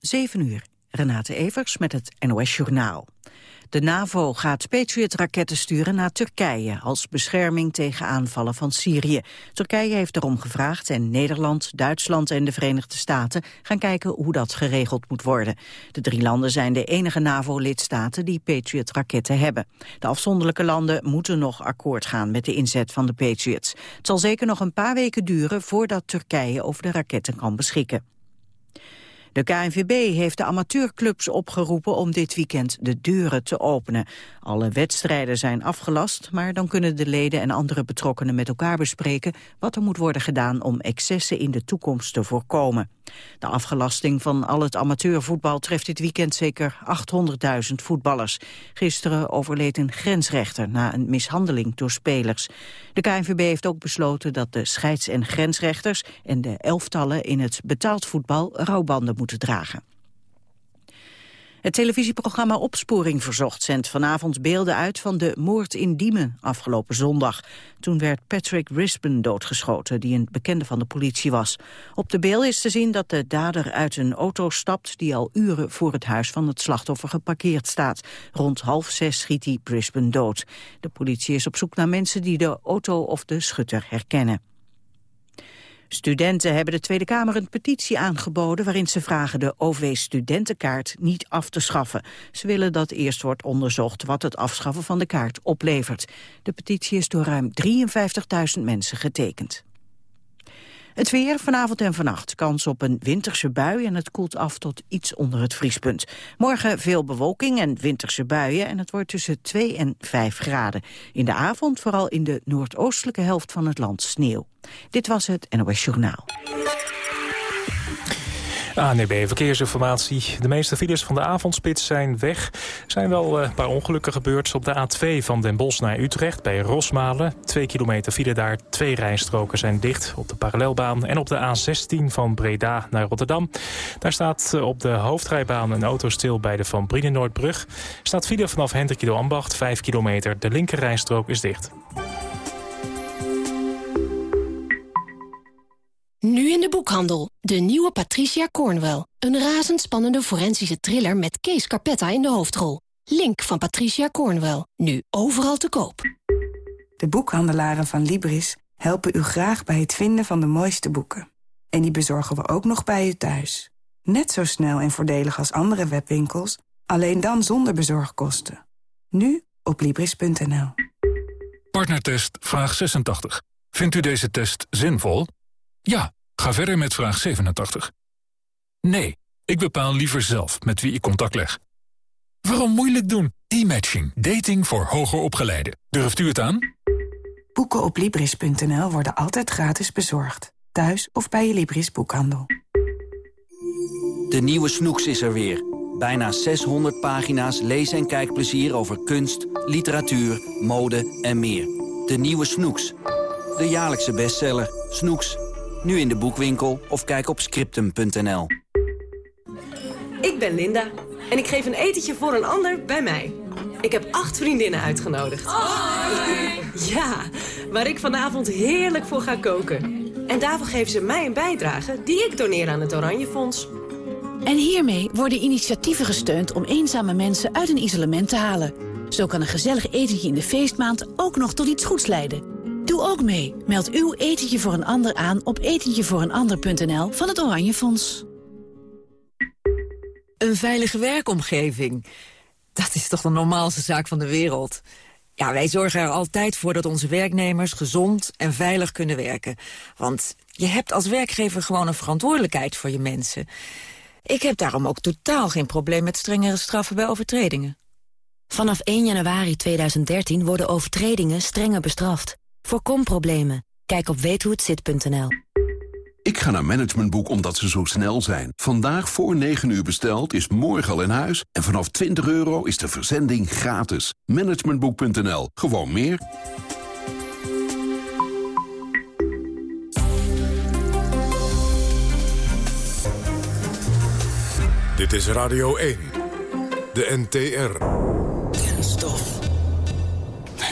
7 uur. Renate Evers met het NOS Journaal. De NAVO gaat Patriot-raketten sturen naar Turkije... als bescherming tegen aanvallen van Syrië. Turkije heeft erom gevraagd en Nederland, Duitsland en de Verenigde Staten... gaan kijken hoe dat geregeld moet worden. De drie landen zijn de enige NAVO-lidstaten die Patriot-raketten hebben. De afzonderlijke landen moeten nog akkoord gaan met de inzet van de Patriots. Het zal zeker nog een paar weken duren voordat Turkije over de raketten kan beschikken. De KNVB heeft de amateurclubs opgeroepen om dit weekend de deuren te openen. Alle wedstrijden zijn afgelast, maar dan kunnen de leden en andere betrokkenen met elkaar bespreken wat er moet worden gedaan om excessen in de toekomst te voorkomen. De afgelasting van al het amateurvoetbal treft dit weekend zeker 800.000 voetballers. Gisteren overleed een grensrechter na een mishandeling door spelers. De KNVB heeft ook besloten dat de scheids- en grensrechters en de elftallen in het betaald voetbal rouwbanden moeten dragen. Het televisieprogramma Opsporing Verzocht zendt vanavond beelden uit van de moord in Diemen afgelopen zondag. Toen werd Patrick Rispen doodgeschoten, die een bekende van de politie was. Op de beelden is te zien dat de dader uit een auto stapt die al uren voor het huis van het slachtoffer geparkeerd staat. Rond half zes schiet hij Brisbane dood. De politie is op zoek naar mensen die de auto of de schutter herkennen. Studenten hebben de Tweede Kamer een petitie aangeboden... waarin ze vragen de OV-studentenkaart niet af te schaffen. Ze willen dat eerst wordt onderzocht wat het afschaffen van de kaart oplevert. De petitie is door ruim 53.000 mensen getekend. Het weer vanavond en vannacht. Kans op een winterse bui en het koelt af tot iets onder het vriespunt. Morgen veel bewolking en winterse buien en het wordt tussen 2 en 5 graden. In de avond vooral in de noordoostelijke helft van het land sneeuw. Dit was het NOS Journaal. ANB Verkeersinformatie. De meeste files van de avondspits zijn weg. Er zijn wel eh, een paar ongelukken gebeurd op de A2 van Den Bosch naar Utrecht bij Rosmalen. Twee kilometer file daar, twee rijstroken zijn dicht op de parallelbaan. En op de A16 van Breda naar Rotterdam. Daar staat eh, op de hoofdrijbaan een auto stil bij de Van Brienenoordbrug. Staat file vanaf Hendrik Ambacht, 5 kilometer. De linker rijstrook is dicht. Nu in de boekhandel. De nieuwe Patricia Cornwell. Een razendspannende forensische thriller met Kees Carpetta in de hoofdrol. Link van Patricia Cornwell. Nu overal te koop. De boekhandelaren van Libris helpen u graag bij het vinden van de mooiste boeken. En die bezorgen we ook nog bij u thuis. Net zo snel en voordelig als andere webwinkels, alleen dan zonder bezorgkosten. Nu op Libris.nl. Partnertest vraag 86. Vindt u deze test zinvol? Ja, ga verder met vraag 87. Nee, ik bepaal liever zelf met wie ik contact leg. Waarom moeilijk doen? E-matching. Dating voor hoger opgeleiden. Durft u het aan? Boeken op Libris.nl worden altijd gratis bezorgd. Thuis of bij je Libris boekhandel. De nieuwe Snoeks is er weer. Bijna 600 pagina's lees- en kijkplezier over kunst, literatuur, mode en meer. De nieuwe Snoeks. De jaarlijkse bestseller. Snoeks nu in de boekwinkel of kijk op scriptum.nl. Ik ben Linda en ik geef een etentje voor een ander bij mij. Ik heb acht vriendinnen uitgenodigd. Ja, waar ik vanavond heerlijk voor ga koken. En daarvoor geven ze mij een bijdrage die ik doneer aan het Oranje Fonds. En hiermee worden initiatieven gesteund om eenzame mensen uit een isolement te halen. Zo kan een gezellig etentje in de feestmaand ook nog tot iets goeds leiden. Doe ook mee. Meld uw etentje voor een ander aan op etentjevooreenander.nl van het Oranje Fonds. Een veilige werkomgeving. Dat is toch de normaalste zaak van de wereld. Ja, wij zorgen er altijd voor dat onze werknemers gezond en veilig kunnen werken. Want je hebt als werkgever gewoon een verantwoordelijkheid voor je mensen. Ik heb daarom ook totaal geen probleem met strengere straffen bij overtredingen. Vanaf 1 januari 2013 worden overtredingen strenger bestraft. Voorkom problemen. Kijk op weethohetzit.nl. Ik ga naar Managementboek omdat ze zo snel zijn. Vandaag voor 9 uur besteld is morgen al in huis. En vanaf 20 euro is de verzending gratis. Managementboek.nl. Gewoon meer. Dit is Radio 1. De NTR. Kenstof.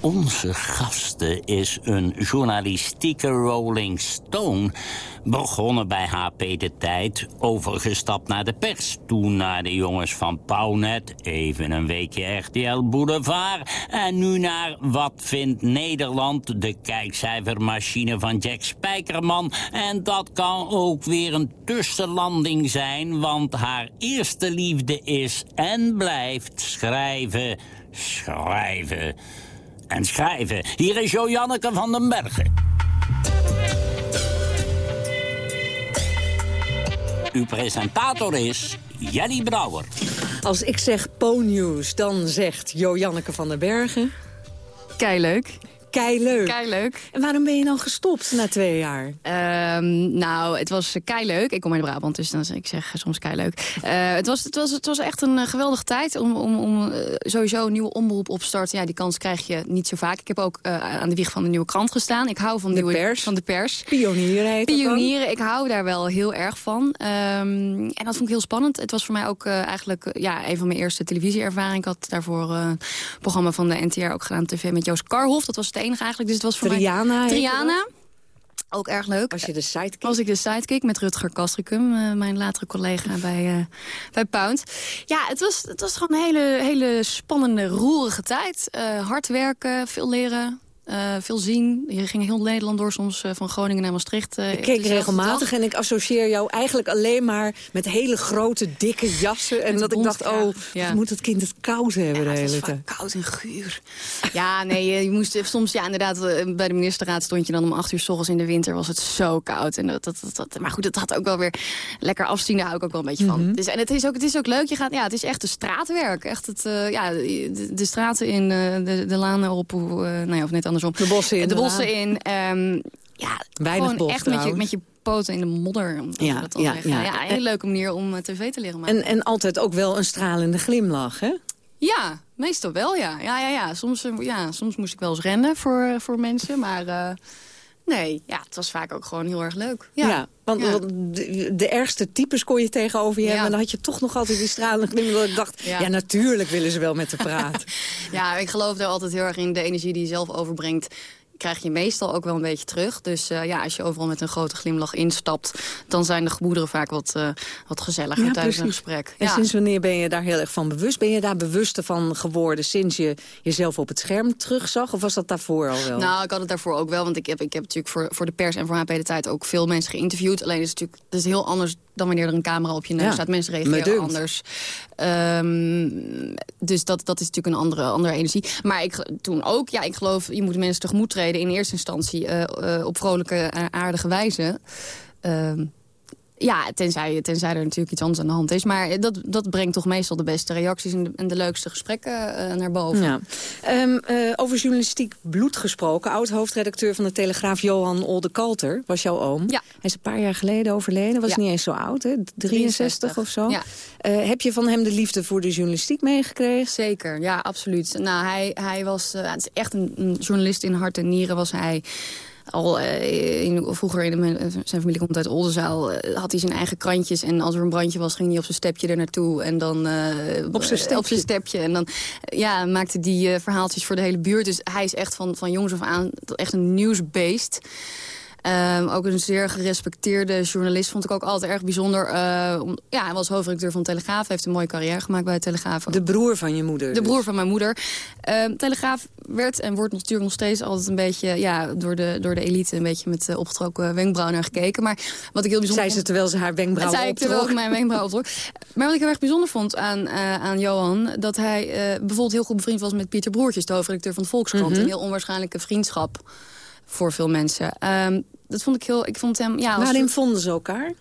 Onze gasten is een journalistieke Rolling Stone... Begonnen bij HP De Tijd, overgestapt naar de pers. Toen naar de jongens van Pownet, even een weekje RTL Boulevard. En nu naar Wat vindt Nederland, de kijkcijfermachine van Jack Spijkerman. En dat kan ook weer een tussenlanding zijn, want haar eerste liefde is en blijft schrijven, schrijven en schrijven. Hier is Jo Janneke van den Bergen. Uw presentator is Jelly Brouwer. Als ik zeg Po-nieuws, dan zegt Jo Janneke van den Bergen... Kei leuk. Kei leuk. Kei leuk. En waarom ben je dan gestopt na twee jaar? Ehm, nou, het was kei leuk. Ik kom uit Brabant, dus dan, ik zeg soms kei leuk. Uh, het, was, het, was, het was echt een eh, geweldige tijd om, om, om uh, sowieso een nieuwe omroep op te starten. Ja, die kans krijg je niet zo vaak. Ik heb ook aan de wieg van de nieuwe krant gestaan. Ik hou van de, nieuwe, pers. Van de pers. Pionieren heet Pionieren, ik hou daar wel heel erg van. Um, en dat vond ik heel spannend. Het was voor mij ook eigenlijk ja, een van mijn eerste televisieervaringen. Ik had daarvoor een programma van de NTR ook gedaan, tv met Joost Karhoff. Dat was enige eigenlijk. Dus het was voor Triana, mij... Triana. Ook erg leuk. Was je de sidekick? Was ik de sidekick met Rutger Kastricum, uh, mijn latere collega bij, uh, bij Pound. Ja, het was, het was gewoon een hele, hele spannende, roerige tijd. Uh, hard werken, veel leren. Uh, veel zien. Je ging heel Nederland door, soms uh, van Groningen naar Maastricht. Uh, ik keek regelmatig en ik associeer jou eigenlijk alleen maar... met hele grote, dikke jassen. En dat ik dacht, oh, ja. moet het kind het koud hebben ja, de hele tijd. koud en guur. ja, nee, je moest soms... Ja, inderdaad, bij de ministerraad stond je dan om acht uur s ochtends in de winter. Was het zo koud. En dat, dat, dat, maar goed, het had ook wel weer lekker afzien. Daar hou ik ook wel een beetje van. Mhm. Mm -hmm. dus, en het is, ook, het is ook leuk. Je gaat, ja, het is echt de straatwerk. Echt het, ja, de, de, straten in, de, de lanen op, nou ja, of net andersom. De bossen in. De bossen in. Um, ja, Weinig bos, echt met je, met je poten in de modder. Om ja, dat ja, ja, ja. ja, een hele leuke manier om uh, tv te leren maken. En, en altijd ook wel een stralende glimlach, hè? Ja, meestal wel, ja. Ja, ja, ja. Soms, uh, ja, soms moest ik wel eens rennen voor, voor mensen, maar... Uh, nee, ja, het was vaak ook gewoon heel erg leuk. Ja, ja want, ja. want de, de, ergste types kon je tegenover je hebben... en dan had je toch nog altijd die stralende glimlach. Dat ik dacht, ja. natuurlijk willen ze wel met te praten. ja, ik geloof er altijd heel erg in de energie die je zelf overbrengt krijg je meestal ook wel een beetje terug. Dus uh, ja, als je overal met een grote glimlach instapt... dan zijn de gemoederen vaak wat, uh, wat gezelliger ja, tijdens precies. een gesprek. En ja. sinds wanneer ben je daar heel erg van bewust? Ben je daar bewuster van geworden sinds je jezelf op het scherm terugzag? Of was dat daarvoor al wel? Nou, ik had het daarvoor ook wel. Want ik heb, ik heb natuurlijk voor, voor de pers en voor HP De Tijd... ook veel mensen geïnterviewd. Alleen is het natuurlijk dat is heel anders dan wanneer er een camera op je neus Ja, staat. Mensen me reageren anders. Ehm, dus dat, dat is natuurlijk een andere, andere energie. Maar ik, toen ook, ja, ik geloof... je moet mensen tegemoet treden in eerste instantie... eh, eh, op vrolijke, eh, aardige wijze... Ehm, ja, tenzij, tenzij er natuurlijk iets anders aan de hand is. Maar dat, dat brengt toch meestal de beste reacties en de, en de leukste gesprekken eh, naar boven. Ja. Um, uh, over journalistiek bloed gesproken. Oud-hoofdredacteur van de Telegraaf Johan Oldekalter was jouw oom. Ja. Hij is een paar jaar geleden overleden. Was Ja. niet eens zo oud, hè? 63 of zo. Ja. Uh, heb je van hem de liefde voor de journalistiek meegekregen? Zeker, ja, absoluut. Nou, hij, hij was het is echt een, een, journalist in hart en nieren was hij. Al uh, in, vroeger, in de, zijn familie komt uit Oldenzaal, uh, had hij zijn eigen krantjes. En als er een brandje was, ging hij op zijn stepje er naartoe. En dan, op zijn stepje? Op zijn stepje. En dan ja, maakte die verhaaltjes voor de hele buurt. Dus hij is echt van, van jongs af aan echt een nieuwsbeest. Um, ook een zeer gerespecteerde journalist. Vond ik ook altijd erg bijzonder. Uh, om, ja, hij was hoofdredacteur van Telegraaf. Heeft een mooie carrière gemaakt bij Telegraaf. De broer van je moeder? De dus. broer van mijn moeder. Uh, Telegraaf werd en wordt natuurlijk nog steeds altijd een beetje... Ja, door de, door de elite een beetje met uh, opgetrokken wenkbrauw naar gekeken. Maar wat ik heel bijzonder Zei ze terwijl ze haar wenkbrauw Zei ik terwijl ik mijn wenkbrauw optrok. Maar wat ik heel erg bijzonder vond aan, aan Johan... dat hij bijvoorbeeld heel goed bevriend was met Pieter Broertjes... de hoofdredacteur van de Volkskrant. Mhm. Mm -hmm. Een heel onwaarschijnlijke vriendschap voor veel mensen. Um, dat vond ik heel... Ik vond hem, ja, Waarin soort... vonden ze elkaar?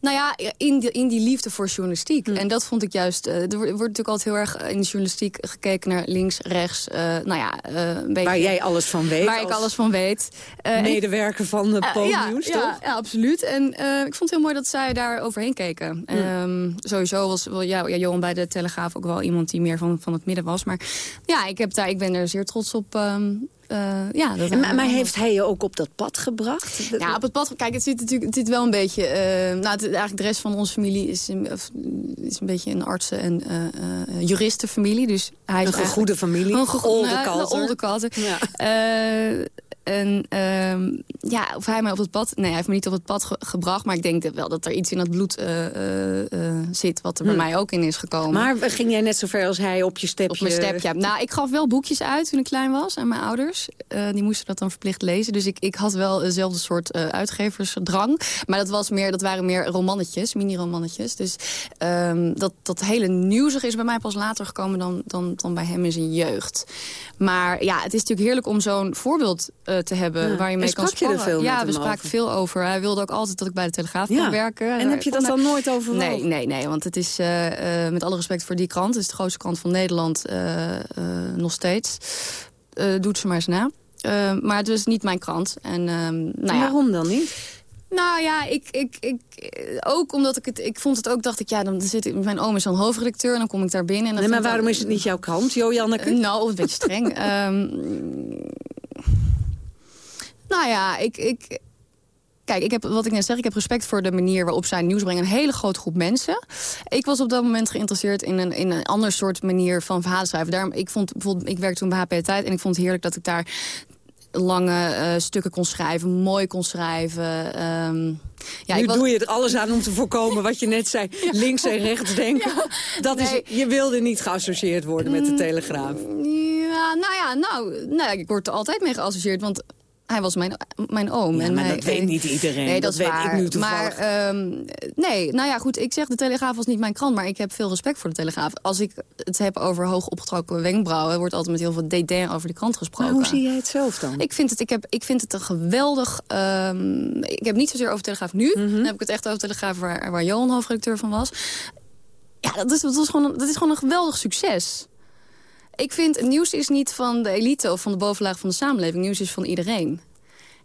Nou ja, in die, in die liefde voor journalistiek. Mm. En dat vond ik juist... Uh, er wordt natuurlijk altijd heel erg in de journalistiek gekeken naar links, rechts. Uh, nou ja, uh, een beetje, waar jij alles van weet. Waar ik alles van weet. medewerker van de uh, ja, ja, toch? Ja, absoluut. En ik vond het heel mooi dat zij daar overheen keken. Mm. Um, sowieso was wel, ja, ja, Johan bij de Telegraaf ook wel iemand die meer van, van het midden was. Maar ja, ik, heb daar, ik ben er zeer trots op... Um, uh, ja, dat en, maar, maar heeft hij je ook op dat pad gebracht? Ja, op het pad. Kijk, het zit natuurlijk het zit wel een beetje. Uh, nou, het, eigenlijk de rest van onze familie is een, is een beetje een artsen- en uh, juristenfamilie. Dus hij een is goede familie. Een kalter. Olde kalter. Ja. En ehm, ja, of hij mij op het pad... Nee, hij heeft me niet op het pad gebracht. Maar ik denk wel dat er iets in het bloed uh, uh, zit... wat er bij hm. mij ook in is gekomen. Maar ging jij net zo ver als hij op je stepje? Op mijn stepje, Nou, ik gaf wel boekjes uit toen ik klein was aan mijn ouders. die moesten dat dan verplicht lezen. Dus ik, ik had wel dezelfde soort uitgeversdrang. Maar dat, was meer, dat waren meer romannetjes, mini-romannetjes. Dus um, dat, dat hele nieuwsig is bij mij pas later gekomen... dan, dan, dan bij hem in zijn jeugd. Maar ja, het is natuurlijk heerlijk om zo'n voorbeeld uh, te hebben waar je mee kan sparren. ja, we spraken veel over. Hij wilde ook altijd dat ik bij de Telegraaf ja. kon werken. En heb je dat dan nooit over? Nee, nee, nee, want het is uh, uh, met alle respect voor die krant... het is de grootste krant van Nederland nog steeds. doet ze maar eens na. maar het is niet mijn krant. En, nou ja, waarom dan niet? Nou ja, ik, ik, ik, ook omdat ik het... Ik vond het ook, dacht ik, ja, dan zit ik, mijn oom is dan hoofdredacteur... en dan kom ik daar binnen. En nee, maar waarom is het niet jouw krant, Jo Janneke? nou, een beetje streng. um, nou ja, ik... ik Kijk, ik heb, wat ik net zeg, ik heb respect voor de manier waarop zij nieuws brengen. Een hele grote groep mensen. Ik was op dat moment geïnteresseerd in een, in een ander soort manier van verhalen schrijven. Daarom, ik, vond, bijvoorbeeld, ik werkte toen bij HP Tijd en ik vond het heerlijk dat ik daar lange uh, stukken kon schrijven, mooi kon schrijven. Um, ja, nu doe je er alles aan om te voorkomen wat je net zei. Links en rechts denken. dat is, je wilde niet geassocieerd worden met de mm, Telegraaf. Ja, nou ja, nou, nou, ik word er altijd mee geassocieerd. Want hij was mijn, mijn oom. en maar dat weet niet iedereen. Nee, dat, weet ik nu toevallig. Maar um, nee, nou ja, goed. Ik zeg, de Telegraaf was niet mijn krant. Maar ik heb veel respect voor de Telegraaf. Als ik het heb over hoog opgetrokken wenkbrauwen... wordt altijd met heel veel dédain over de krant gesproken. Maar hoe zie jij het zelf dan? Ik vind het, ik heb, ik vind het een geweldig... Um, ik heb niet zozeer over Telegraaf nu. Mm Dan heb ik het echt over Telegraaf waar, waar Johan hoofdredacteur van was. Ja, dat is, dat, is gewoon, dat is gewoon een geweldig succes. Ik vind, nieuws is niet van de elite of van de bovenlaag van de samenleving. Nieuws is van iedereen.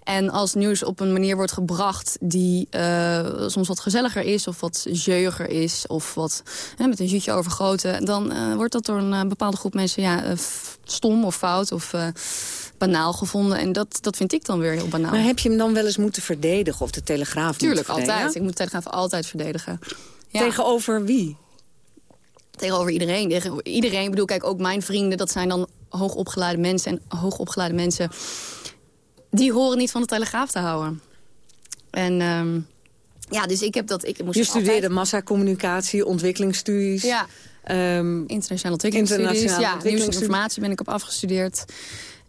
En als nieuws op een manier wordt gebracht die uh, soms wat gezelliger is... of wat jeuiger is, of wat met een jutje overgoten... dan uh, wordt dat door een uh, bepaalde groep mensen ja, stom of fout of banaal gevonden. En dat, dat vind ik dan weer heel banaal. Maar heb je hem dan wel eens moeten verdedigen of de Telegraaf Tuurlijk, altijd. Ik moet de Telegraaf altijd verdedigen. Ja. Tegenover wie? Tegenover iedereen. Tegen iedereen, bedoel, kijk, ook mijn vrienden, dat zijn dan hoogopgeleide mensen. En hoogopgeleide mensen, die horen niet van de Telegraaf te houden. En um, ja, dus ik heb dat... Ik moest Je studeerde altijd... massacommunicatie, ontwikkelingsstudies. Ja, um, internationale ontwikkelingsstudies. ja, nieuwsinformatie ben ik op afgestudeerd.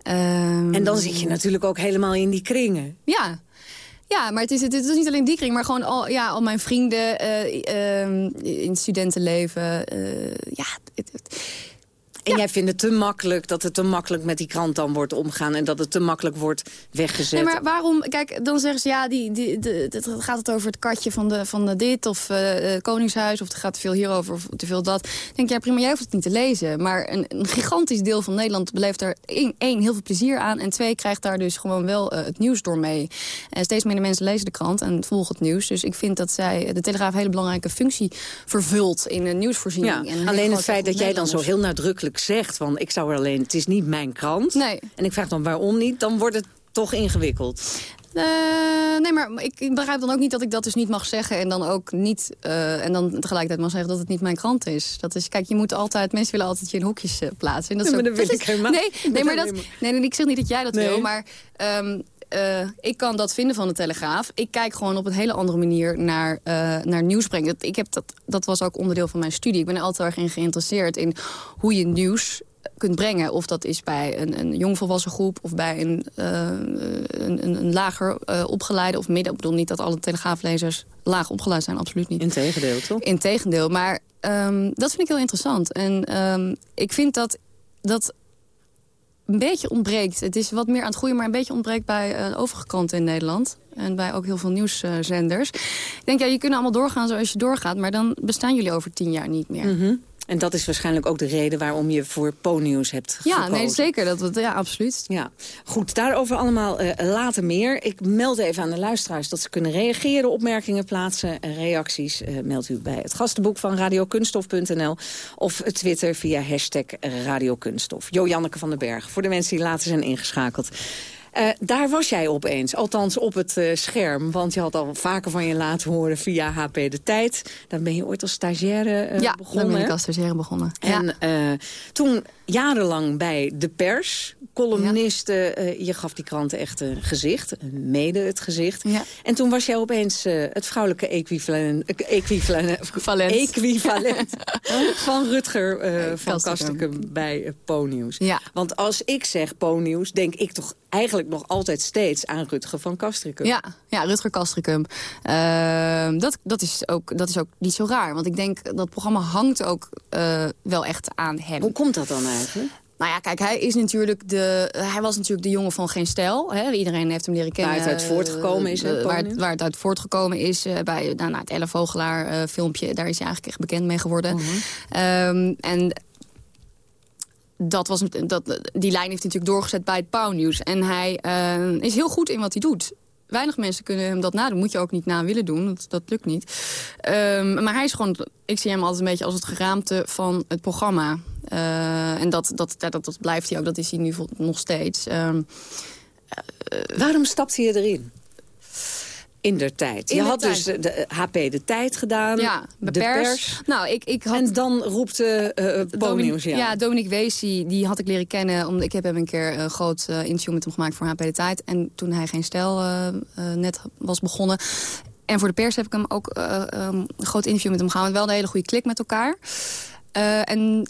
Um, en dan zit je natuurlijk ook helemaal in die kringen. Ja, ja, maar het is, het is niet alleen die kring, maar gewoon al, ja, al mijn vrienden uh, in studentenleven. Uh, ja, het, en jij vindt het te makkelijk dat het te makkelijk met die krant dan wordt omgaan... en dat het te makkelijk wordt weggezet. Nee, maar waarom... Kijk, dan zeggen ze, ja, die, die, gaat het over het katje van, de, van de dit... of uh, Koningshuis, of het gaat te veel hierover, of te veel dat. Ik denk, ja, prima, jij hoeft het niet te lezen. Maar een, een gigantisch deel van Nederland beleeft er één, één, heel veel plezier aan... en twee, krijgt daar dus gewoon wel uh, het nieuws door mee. En steeds meer mensen lezen de krant en volgen het nieuws. Dus ik vind dat zij, de Telegraaf een hele belangrijke functie vervult... in de nieuwsvoorziening. Ja, alleen het feit dat jij dan zo heel nadrukkelijk zegt van ik zou er alleen, het is niet mijn krant. Nee. En ik vraag dan waarom niet, dan wordt het toch ingewikkeld. Uh, nee, maar ik, ik, begrijp dan ook niet dat ik dat dus niet mag zeggen... en dan ook niet, uh, en dan tegelijkertijd mag zeggen dat het niet mijn krant is. Dat is, kijk, je moet altijd, mensen willen altijd je in hokjes uh, plaatsen. En dat, nee, maar dat wil ik helemaal Nee, nee maar dat, nee, nee, ik zeg niet dat jij dat nee. wil, maar... Um, uh, ik kan dat vinden van de Telegraaf. Ik kijk gewoon op een hele andere manier naar, uh, naar nieuws brengen. Ik heb dat, dat was ook onderdeel van mijn studie. Ik ben er altijd erg in geïnteresseerd in hoe je nieuws kunt brengen. Of dat is bij een, een jongvolwassen groep of bij een, uh, een, een, lager uh, opgeleide of midden. Ik bedoel niet dat alle telegraaflezers laag opgeleid zijn, absoluut niet. Integendeel, toch? Integendeel, maar um, dat vind ik heel interessant. En um, ik vind dat, dat een beetje ontbreekt. Het is wat meer aan het groeien, maar een beetje ontbreekt bij uh, overige kranten in Nederland. En bij ook heel veel nieuwszenders. Ik denk, ja, je kunt allemaal doorgaan zoals je doorgaat... maar dan bestaan jullie over tien jaar niet meer. -hmm. En dat is waarschijnlijk ook de reden waarom je voor Po-nieuws hebt ja, gekozen. Nee, zeker. Dat, ja, absoluut. Ja. Goed, daarover allemaal uh, later meer. Ik meld even aan de luisteraars dat ze kunnen reageren, opmerkingen plaatsen. Reacties uh, meldt u bij het gastenboek van radiokunstof.nl of Twitter via hashtag radiokunststof. Jo Janneke van den Berg, voor de mensen die later zijn ingeschakeld. Uh, daar was jij opeens, althans op het uh, scherm. Want je had al vaker van je laten horen via HP De Tijd. Dan ben je ooit als stagiaire uh, ja, begonnen. Ja, ben ik als stagiaire begonnen. En ja. toen jarenlang bij De Pers, columniste. Ja. je gaf die kranten echt een gezicht, mede het gezicht. En toen was jij opeens het vrouwelijke equivalent, equivalent, Valent. equivalent van Rutger van Kastrikum bij. Ja. Want als ik zeg Po-nieuws, denk ik toch eigenlijk nog altijd steeds aan Rutger van Kastrikum. Ja, ja Rutger Kastrikum. Uh, dat, dat, is ook, dat is ook niet zo raar. Want ik denk, dat programma hangt ook uh, wel echt aan hem. Hoe komt dat dan eigenlijk? Nou ja, kijk, hij, is natuurlijk de, hij was natuurlijk de jongen van geen stijl. Hè? Iedereen heeft hem leren kennen. Waar het uit voortgekomen is. Uh, waar, het, waar, het, uit voortgekomen is. Bij nou, nou, het Elle Vogelaar uh, filmpje. Daar is hij eigenlijk echt bekend mee geworden. Mhm. Uh -huh. um, en dat was, dat, die lijn heeft hij natuurlijk doorgezet bij het Pauwnieuws. En hij uh, is heel goed in wat hij doet. Weinig mensen kunnen hem dat nadoen. Moet je ook niet na willen doen. Dat, dat lukt niet. Um, maar hij is gewoon... Ik zie hem altijd een beetje als het geraamte van het programma. Uh, en dat, dat, dat, dat, blijft hij ook. Dat is hij nu nog steeds. Um, uh, Waarom stapt hij erin? In der tijd. In je de had tijd. dus de, de HP de tijd gedaan. Ja, de, de pers. pers. Nou, ik, ik had... En dan roept uh, uh, ja. Ja, Dominique Weesie, die had ik leren kennen. Omdat ik heb hem een keer een groot uh, interview met hem gemaakt voor HP de Tijd. En toen hij geen stijl uh, net was begonnen. En voor de pers heb ik hem ook um, een groot interview met hem gehouden. Wel een hele goede klik met elkaar. Uh, en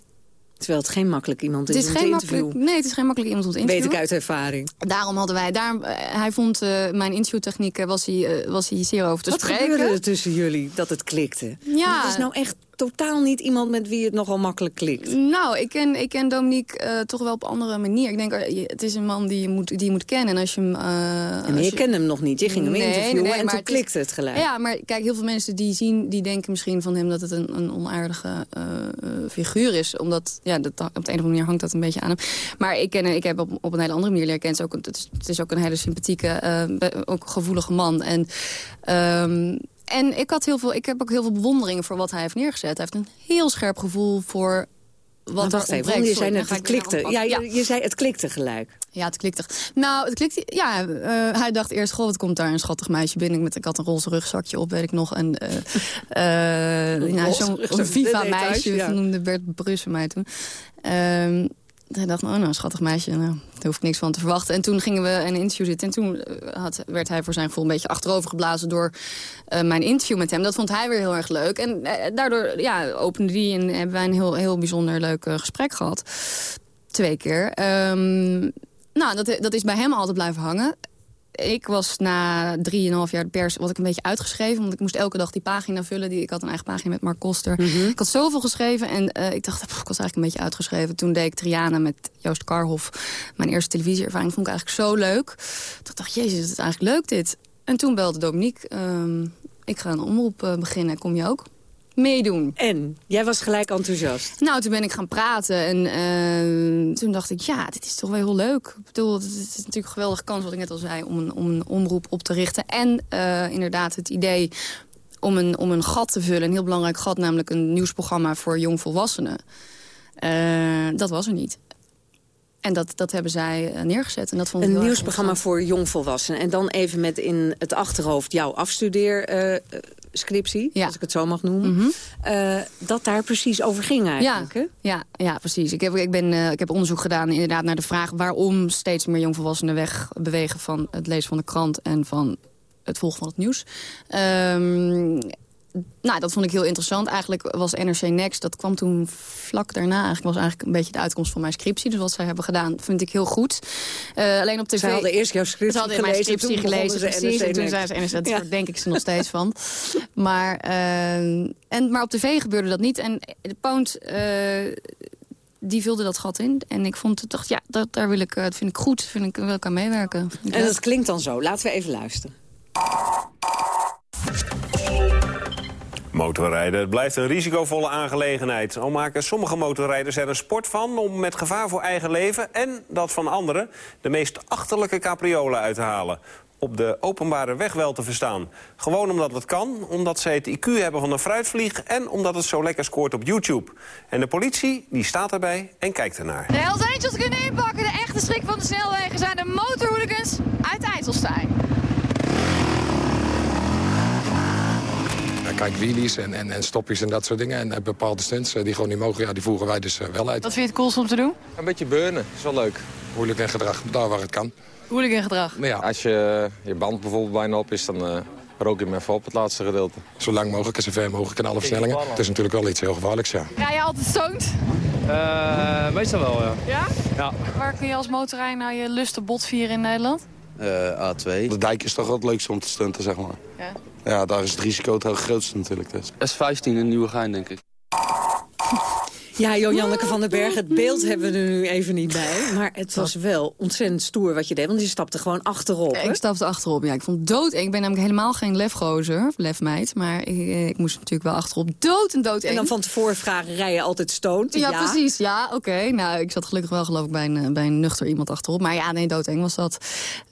Terwijl het geen makkelijk iemand is het is om geen te makkelijk, interviewen. Nee, het is geen makkelijk iemand om te interviewen. Weet ik uit ervaring. Daarom hadden wij... Daar, uh, hij vond uh, mijn interviewtechniek was hij, uh, was hij zeer over te Wat spreken. gebeurde er tussen jullie dat het klikte? Ja. Het is nou echt totaal niet iemand met wie het nogal makkelijk klikt. Nou, ik ken, ik ken Dominique uh, toch wel op een andere manier. Ik denk, uh, het is een man die je moet, die je moet kennen. En als je hem... Uh, en maar je, je kende hem nog niet. Je ging hem nee, interviewen nee, nee, en toen het is, het gelijk. Ja, maar kijk, heel veel mensen die zien... die denken misschien van hem dat het een, een onaardige figuur is. Omdat, ja, dat, op de een of andere manier hangt dat een beetje aan hem. Maar ik, ken, ik heb op, op een hele andere manier leren kennen. Het is ook, het is, het is ook een hele sympathieke, ook gevoelige man. En... Um, en ik, had heel veel, ik heb ook heel veel bewonderingen voor wat hij heeft neergezet. Hij heeft een heel scherp gevoel voor wat nou, wacht even, je zei net, het klikte. Ja, ja. Je, je, zei het klikte gelijk. Ja, het klikte. Nou, het klikte. Ja, uh, hij dacht eerst, goh, wat komt daar een schattig meisje binnen. Met, ik had een roze rugzakje op, weet ik nog. En uh, uh, nou, zo'n Viva meisje, ja. noemde Bert Brussen mij toen. Hij dacht, oh, nou, schattig meisje, nou, daar hoef ik niks van te verwachten. En toen gingen we een interview zitten. En toen had, werd hij voor zijn gevoel een beetje achterover geblazen... door uh, mijn interview met hem. Dat vond hij weer heel erg leuk. En uh, daardoor ja, opende die en hebben wij een heel, heel bijzonder leuk gesprek gehad. Twee keer. Um, nou, dat, dat is bij hem altijd blijven hangen ik was na 3,5 jaar de pers wat ik een beetje uitgeschreven. Want ik moest elke dag die pagina vullen. Die, ik had een eigen pagina met Mark Koster. Mhm. Mm -hmm. Ik had zoveel geschreven. En uh, ik dacht, pff, ik was eigenlijk een beetje uitgeschreven. Toen deed ik Triana met Joost Karhoff. Mijn eerste televisieervaring vond ik eigenlijk zo leuk. Toen dacht ik, jezus, het is eigenlijk leuk dit. En toen belde Dominique. Um, ik ga een omroep uh, beginnen. Kom je ook? Meedoen. En? Jij was gelijk enthousiast? Nou, toen ben ik gaan praten. En uh, toen dacht ik, ja, dit is toch wel heel leuk. Ik bedoel, het is natuurlijk een geweldige kans, wat ik net al zei... om een, om een omroep op te richten. En uh, inderdaad het idee om een, om een gat te vullen. Een heel belangrijk gat, namelijk een nieuwsprogramma voor jongvolwassenen. Uh, dat was er niet. En dat, dat hebben zij neergezet. En dat vond ik een nieuwsprogramma voor jongvolwassenen. En dan even met in het achterhoofd jouw uh, ja. als ik het zo mag noemen. Mm -hmm. uh, dat daar precies over ging eigenlijk. Ja, ja, ja precies. Ik heb, ik, ben, uh, ik heb onderzoek gedaan inderdaad naar de vraag... waarom steeds meer jongvolwassenen wegbewegen van het lezen van de krant... en van het volgen van het nieuws. Um, nou, dat vond ik heel interessant. Eigenlijk was NRC Next, dat kwam toen vlak daarna. Eigenlijk was eigenlijk een beetje de uitkomst van mijn scriptie. Dus wat zij hebben gedaan, vind ik heel goed. Uh, alleen op tv... Ze hadden eerst jouw scriptie ze hadden gelezen. mijn scriptie gelezen, precies. En toen zei ze NRC, daar ja. denk ik ze nog steeds van. Maar, uh, en, maar op tv gebeurde dat niet. En de Pound... Uh, die vulde dat gat in. En ik vond het, dacht, ja, dat, daar wil ik, dat vind ik goed. Vind ik, wil ik aan meewerken. En dat klinkt dan zo. Laten we even luisteren. Motorrijden. Het blijft een risicovolle aangelegenheid. Al maken sommige motorrijders er een sport van om met gevaar voor eigen leven... en dat van anderen de meest achterlijke capriolen uit te halen. Op de openbare weg wel te verstaan. Gewoon omdat het kan, omdat ze het IQ hebben van een fruitvlieg... en omdat het zo lekker scoort op YouTube. En de politie die staat erbij en kijkt ernaar. De Hells Angels kunnen inpakken, de echte echte schrik van de snelwegen zijn de motorhooligans uit IJsselstein. Kijk, wheelies en, en, en stopjes en dat soort dingen. En, en bepaalde stunts eh, die gewoon niet mogen, ja, die voeren wij dus eh, wel uit. Wat vind je het coolst om te doen? Een beetje burnen, is wel leuk. Moeilijk en gedrag, daar waar het kan. Hooligan gedrag. Maar ja, als je je band bijvoorbeeld bijna op is, dan eh, rook je hem even op het laatste gedeelte. Zo lang mogelijk en zo ver mogelijk in alle versnellingen. Het is natuurlijk wel iets heel gevaarlijks, ja. Rij je altijd stoned? meestal wel, ja. Ja? Ja. Waar kun je als motorrijder nou je lusten bot vieren in Nederland? A2. De dijk is toch wel het leukste om te stunten, zeg maar. Ja. Ja, daar is het risico het grootste natuurlijk. Dus. S15 in Nieuwegein, denk ik. Ja, Jo-Janneke van den Berg, het beeld hebben we er nu even niet bij. Maar het was wel ontzettend stoer wat je deed, want je stapte gewoon achterop. Ik stapte achterop, ja. Ik vond het dood. Ik ben namelijk helemaal geen lefgozer, lefmeid. Maar ik, eh, ik moest natuurlijk wel achterop dood en dood En dan van tevoren vragen, rij je altijd stoned? Ja, precies. Ja, oké. Nou, ik zat gelukkig wel geloof ik bij een, eh, bij een nuchter iemand achterop. Maar ja, nee, doodeng was dat.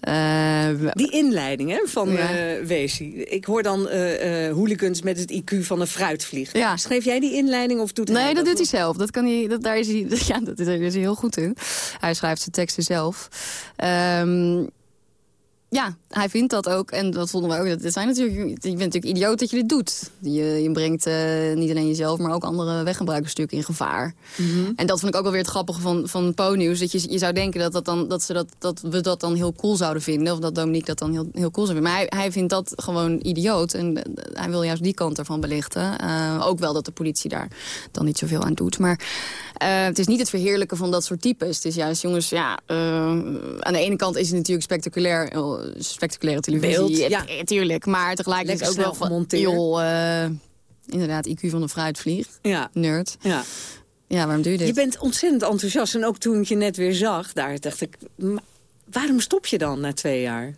Eh, Die inleiding hè, van Ja. Weesie. Ik hoor dan eh, hooligans met het IQ van een fruitvlieg. Ja. Schreef jij die inleiding of doet hij Nee, dat doet hij zelf. Dat kan hij, dat, daar is hij, ja, dat is, is hij heel goed in. Hij schrijft zijn teksten zelf. Ehm, ja, hij vindt dat ook. En dat vonden we ook. Dat, zijn natuurlijk, je bent natuurlijk idioot dat je dit doet. Je, je brengt eh, niet alleen jezelf, maar ook andere weggebruikers natuurlijk in gevaar. En dat vond ik ook wel weer het grappige van, van Po-nieuws. Dat je, je zou denken dat, dat, dan, dat, ze dat, dat we dat dan heel cool zouden vinden. Of dat Dominique dat dan heel, heel cool zou vinden. Maar hij, hij vindt dat gewoon idioot. En eh, hij wil juist die kant ervan belichten. Eh, ook wel dat de politie daar dan niet zoveel aan doet. Maar het is niet het verheerlijken van dat soort types. Het is juist, jongens, ja... aan de ene kant is het natuurlijk spectaculair, spectaculaire televisie. Beeld, Ja, ja. tuurlijk. Maar tegelijkertijd Lekker is het ook wel van... gemonteerd. Joh, eh, inderdaad, IQ van de fruitvlieg. Ja. Nerd. Ja. Ja, waarom doe je dit? Je bent ontzettend enthousiast. En ook toen ik je net weer zag, daar dacht ik... "Maar waarom stop je dan na twee jaar?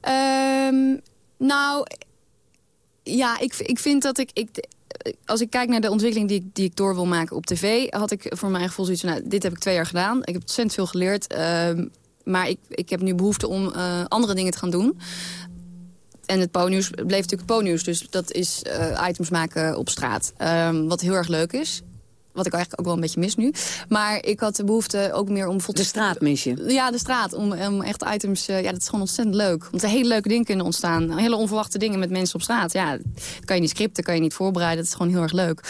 Ehm, nou, ja, ik, ik vind dat ik, ik... Als ik kijk naar de ontwikkeling die, ik- die ik door wil maken op tv... had ik voor mijn gevoel zoiets van... Nou, dit heb ik twee jaar gedaan. Ik heb ontzettend veel geleerd. ehm, maar ik, ik heb nu behoefte om eh, andere dingen te gaan doen. En het Po-nieuws bleef natuurlijk Po-nieuws. Dus dat is eh, items maken op straat. Ehm, wat heel erg leuk is. Wat ik eigenlijk ook wel een beetje mis nu. Maar ik had de behoefte ook meer om... De straat mis je? Ja, de straat. Om, om echt items... eh, ja, dat is gewoon ontzettend leuk. Want er hele leuke dingen kunnen ontstaan. Hele onverwachte dingen met mensen op straat. Ja, dat kan je niet scripten, kan je niet voorbereiden. Dat is gewoon heel erg leuk.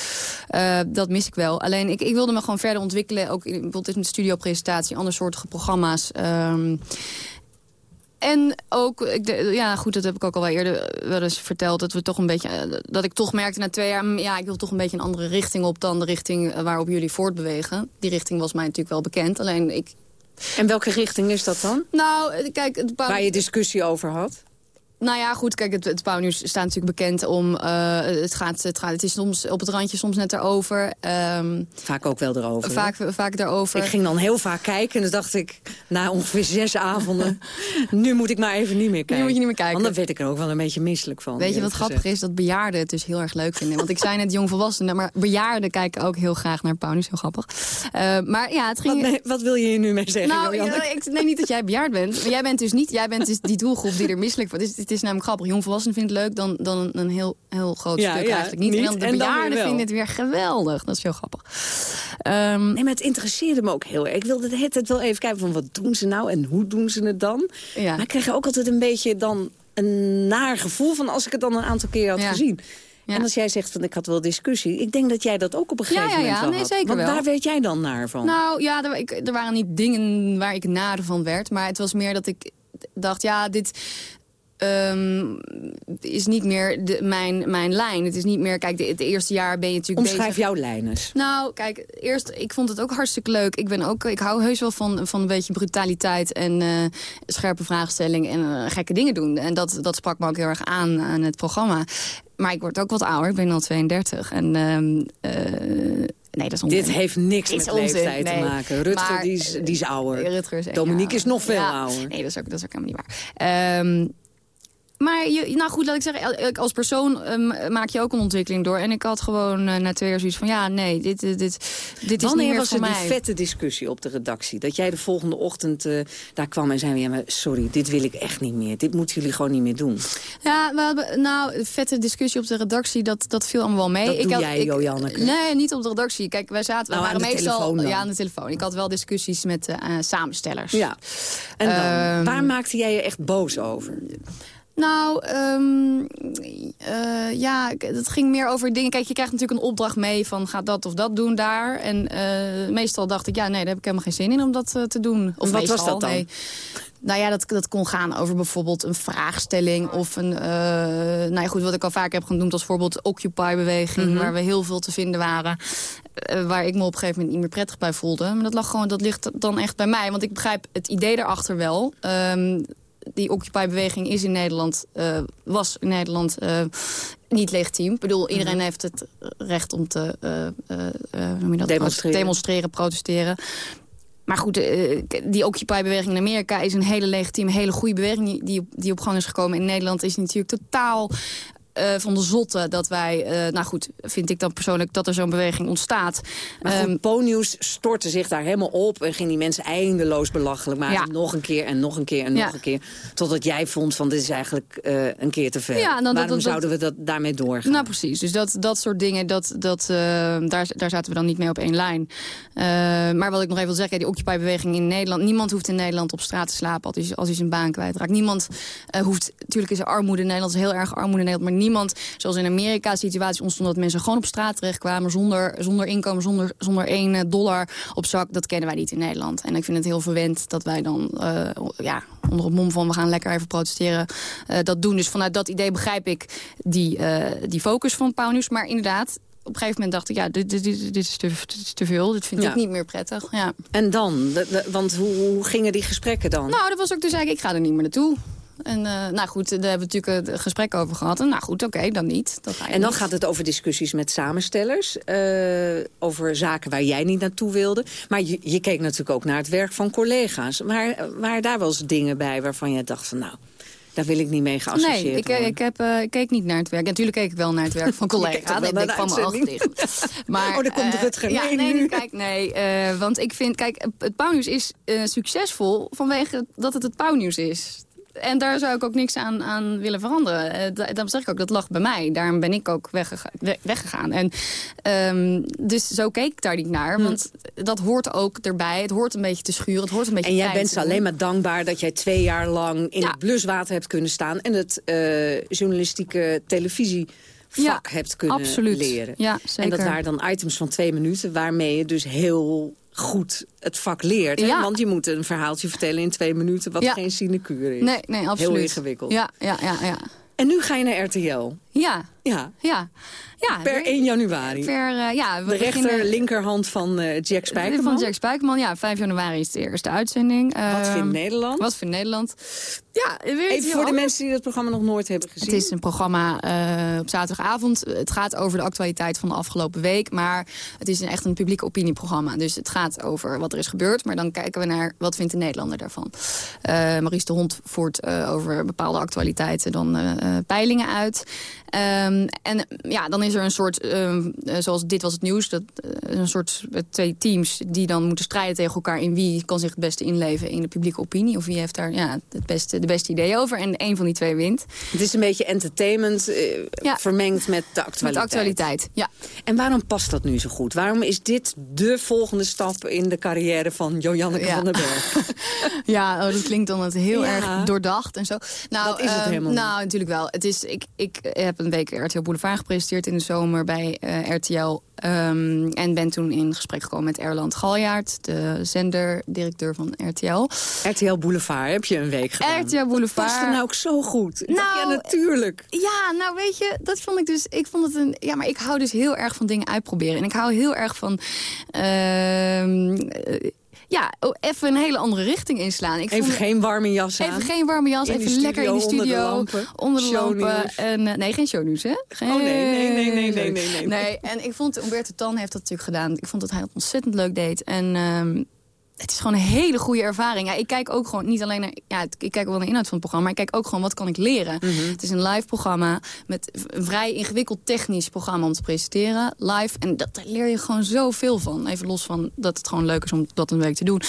Eh, dat mis ik wel. Alleen, ik, ik wilde me gewoon verder ontwikkelen. Ook in, bijvoorbeeld met studiopresentatie, andersoortige programma's. Ehm, en ook, ik, de- ja goed, dat heb ik ook al wel eerder wel eens verteld... dat, we toch een beetje, eh, dat ik toch merkte na twee jaar... mm, ja, ik wil toch een beetje een andere richting op dan de richting eh, waarop jullie voortbewegen. Die richting was mij natuurlijk wel bekend. Alleen ik... En welke richting is dat dan? Nou, eh, kijk... Het Waar je discussie over had? Nou ja, goed, kijk, het, het Pauwnieuws staat natuurlijk bekend om... eh, het, gaat, het, gaat, het is soms op het randje, soms net erover. Ehm, Vaak ook wel erover. vaak, vaak daarover. Ik ging dan heel vaak kijken en dan dacht ik, na ongeveer zes avonden... nu moet ik maar even niet meer kijken. Nu moet je niet meer kijken. Want dan werd ik er ook wel een beetje misselijk van. Weet je wat grappig is? Dat bejaarden het dus heel erg leuk vinden. Want ik zei net jongvolwassenen, maar bejaarden kijken ook heel graag naar Pauwnieuws. Heel grappig. Eh, maar ja, het ging... Wat, nee, wat wil je hier nu mee zeggen, Nou, ja, ik nee, niet dat jij bejaard bent. Maar jij bent dus niet, jij bent dus die doelgroep die er misselijk van. Dus het is namelijk grappig. Jongvolwassenen vinden het leuk, dan, dan een, een heel, heel groot Ja, stuk ja, eigenlijk niet. niet. En dan de dan bejaarden wel. vinden het weer geweldig. Dat is heel grappig. Ehm, Nee, maar het interesseerde me ook heel erg. Ik wilde de hele tijd wel even kijken van wat doen ze nou en hoe doen ze het dan. Ja. Maar ik kreeg ook altijd een beetje dan een naar gevoel van als ik het dan een aantal keer had Ja. gezien. En als jij zegt van ik had wel discussie, ik denk dat jij dat ook op een Ja, gegeven ja, moment ja. Nee, had. zeker Want wel. daar werd jij dan naar van. Nou ja, er, ik, er waren niet dingen waar ik naar van werd. Maar het was meer dat ik dacht, ja, dit ehm, is niet meer de, mijn, mijn lijn. Het is niet meer, kijk, de- het eerste jaar ben je natuurlijk Omschrijf bezig. jouw lijn eens. Nou, kijk, eerst, ik vond het ook hartstikke leuk. Ik, ben ook, ik hou heus wel van, van een beetje brutaliteit en eh, scherpe vraagstelling en eh, gekke dingen doen. En dat, dat sprak me ook heel erg aan aan het programma. Maar ik word ook wat ouder, ik ben al 32. En, ehm, eh, nee, dat is. Dit heeft niks met onzin, leeftijd nee. te maken. Rutger, Maar, die, is, die is ouder. Rutger is Dominique ja. is nog veel Ja. ouder. Nee, dat is ook, dat is ook helemaal niet waar. Ehm, Maar je, nou goed, laat ik zeggen, als persoon um, maak je ook een ontwikkeling door. En ik had gewoon uh, na twee jaar zoiets van, ja, nee, dit, dit, dit, dit is niet meer was er mij. die vette discussie op de redactie? Dat jij de volgende ochtend uh, daar kwam en zei, ja, maar sorry, dit wil ik echt niet meer. Dit moeten jullie gewoon niet meer doen. Ja, we hebben, nou, vette discussie op de redactie, dat, dat viel allemaal wel mee. Dat ik doe had, jij, ik, Jojanneke. Nee, niet op de redactie. Kijk, wij zaten, nou, we waren meestal ja, aan de telefoon. Ik had wel discussies met uh, samenstellers. Ja. En dan, Ehm, waar maakte jij je echt boos over? Nou, um, uh, ja, het ging meer over dingen. Kijk, je krijgt natuurlijk een opdracht mee van ga dat of dat doen daar. En uh, meestal dacht ik, ja, nee, daar heb ik helemaal geen zin in om dat uh, te doen. Of wat meestal, was dat dan? Nee. Nou ja, dat, dat kon gaan over bijvoorbeeld een vraagstelling of een... Nou ja, goed, wat ik al vaak heb genoemd als voorbeeld Occupy-beweging... Mhm. waar we heel veel te vinden waren. Waar ik me op een gegeven moment niet meer prettig bij voelde. Maar dat, lag gewoon, dat ligt dan echt bij mij. Want ik begrijp het idee daarachter wel. Um, die Occupy-beweging is in Nederland, uh, was in Nederland uh, niet legitiem. Ik bedoel, iedereen mm -hmm. heeft het recht om te dat, demonstreren. demonstreren, protesteren. Maar goed, die Occupy-beweging in Amerika is een hele legitieme, hele goede beweging die, die op gang is gekomen. In Nederland is natuurlijk totaal uh, van de zotte dat wij... Uh, nou goed, vind ik dan persoonlijk dat er zo'n beweging ontstaat. Maar um, Po-nieuws stortte zich daar helemaal op... en ging die mensen eindeloos belachelijk maken. Ja. Nog een keer en nog een keer en nog een keer. Totdat jij vond van dit is eigenlijk uh, een keer te veel. Ja, dan, Waarom dat, dat, zouden we dat daarmee doorgaan? Nou precies, dus dat, dat soort dingen, dat, dat, daar, daar zaten we dan niet mee op één lijn. maar wat ik nog even wil zeggen, die Occupy-beweging in Nederland... niemand hoeft in Nederland op straat te slapen als hij, als hij zijn baan kwijtraakt. Niemand hoeft... Natuurlijk is er armoede in Nederland, is heel erg armoede in Nederland... maar niemand, zoals in Amerika, situatie ontstond dat mensen gewoon op straat terechtkwamen zonder, zonder inkomen, zonder, zonder één dollar op zak. Dat kennen wij niet in Nederland. En ik vind het heel verwend dat wij dan uh, ja, onder het mom van we gaan lekker even protesteren uh, dat doen. Dus vanuit dat idee begrijp ik die, uh, die focus van Pauw Nieuws. Maar inderdaad, op een gegeven moment dacht ik, ja, dit, dit, dit, dit, is, te, dit is te veel. Dit vind Ja. ik niet meer prettig. Ja. En dan? De- de- want hoe, hoe gingen die gesprekken dan? Nou, dat was ook dus eigenlijk, ik ga er niet meer naartoe. En eh, nou goed, daar hebben we natuurlijk het gesprek over gehad. En nou goed, oké, dan niet. En dan niet. gaat het over discussies met samenstellers. eh, over zaken waar jij niet naartoe wilde. Maar je, je keek natuurlijk ook naar het werk van collega's. Maar waren daar wel eens dingen bij waarvan je dacht van... nou, daar wil ik niet mee geassocieerd Nee, ik, ik, heb, eh, ik keek niet naar het werk. Natuurlijk keek ik wel naar het werk van collega's. wel Ik van mijn dicht. Maar, Oh, daar komt eh, Rutger Ja, nee, nu. kijk, nee. eh, want ik vind, kijk, het Pauwnieuws is eh, succesvol vanwege dat het het Pauwnieuws is. En daar zou ik ook niks aan, aan willen veranderen. Eh, da- daarom zeg ik ook, dat lag bij mij. Daarom ben ik ook weggega- we- weggegaan. En, ehm, dus zo keek ik daar niet naar. Want dat hoort ook erbij. Het hoort een beetje te schuren. Het hoort een beetje En jij bent alleen maar dankbaar dat jij twee jaar lang in het bluswater hebt kunnen staan... en het eh, journalistieke televisievak hebt kunnen absoluut. leren. Ja, En zeker. dat waren dan items van twee minuten... waarmee je dus heel goed het vak leert. Ja. Want je moet een verhaaltje vertellen in twee minuten... wat Ja. geen sinecure is. Nee, nee, absoluut. Heel ingewikkeld. Ja, ja, ja, ja. En nu ga je naar RTL. Ja. Ja. Ja. ja Per 1 januari. Per, eh, ja, we de rechter beginnen- linkerhand van eh, Jack Spijkerman. Van Jack Spijkerman, ja. 5 januari is de eerste uitzending. Wat Ehm, vindt Nederland? Wat vindt Nederland? Ja, weer iets Even heel voor de anders. mensen die dat programma nog nooit hebben gezien. Het is een programma eh, op zaterdagavond. Het gaat over de actualiteit van de afgelopen week. Maar het is een, echt een publieke opinieprogramma. Dus het gaat over wat er is gebeurd. Maar dan kijken we naar wat vindt de Nederlander daarvan. Eh Maurice de Hond voert eh, over bepaalde actualiteiten dan peilingen uit. Ehm, en ja, dan is er een soort, ehm, eh, zoals dit was het nieuws... Dat, een soort twee teams die dan moeten strijden tegen elkaar... in wie kan zich het beste inleven in de publieke opinie... of wie heeft daar ja, het beste, de beste idee over. En een van die twee wint. Het is een beetje entertainment eh, vermengd met de actualiteit. Met de actualiteit, ja. En waarom past dat nu zo goed? Waarom is dit de volgende stap in de carrière van Jojanneke Ja. van den Berg? Ja, oh, dat klinkt dan heel Ja. erg doordacht en zo. Nou, Dat is het ehm, helemaal Nou, natuurlijk wel. Het is, ik, ik heb een week RTL Boulevard gepresenteerd in de zomer bij eh, RTL. Ehm, en ben toen in gesprek gekomen met Erland Galjaard, de zenderdirecteur van RTL. RTL Boulevard heb je een week gedaan. RTL Boulevard. Past er nou ook zo goed? Nou, ja, natuurlijk. Ja, nou weet je, dat vond ik dus. Ik vond het een. Ja, maar ik hou dus heel erg van dingen uitproberen. En ik hou heel erg van. ehm, eh, ja, oh, even een hele andere richting inslaan. Ik Even geen warme jas aan. Even geen warme jas, In even lekker in de studio, onder de lampen. onder de lampen. Shownieuws. En, eh, nee, geen shownieuws, hè? Geen Oh, nee, nee, nee, nee, nee, nee, nee. Nee, en ik vond, Umberto Tan heeft dat natuurlijk gedaan. Ik vond dat hij dat ontzettend leuk deed. En ehm, het is gewoon een hele goede ervaring. Ja, ik kijk ook gewoon niet alleen naar... Ja, ik kijk wel naar de inhoud van het programma... maar ik kijk ook gewoon wat kan ik leren. Mhm. Het is een live programma met een vrij ingewikkeld technisch programma om te presenteren. Live. En dat, daar leer je gewoon zoveel van. Even los van dat het gewoon leuk is om dat een week te doen.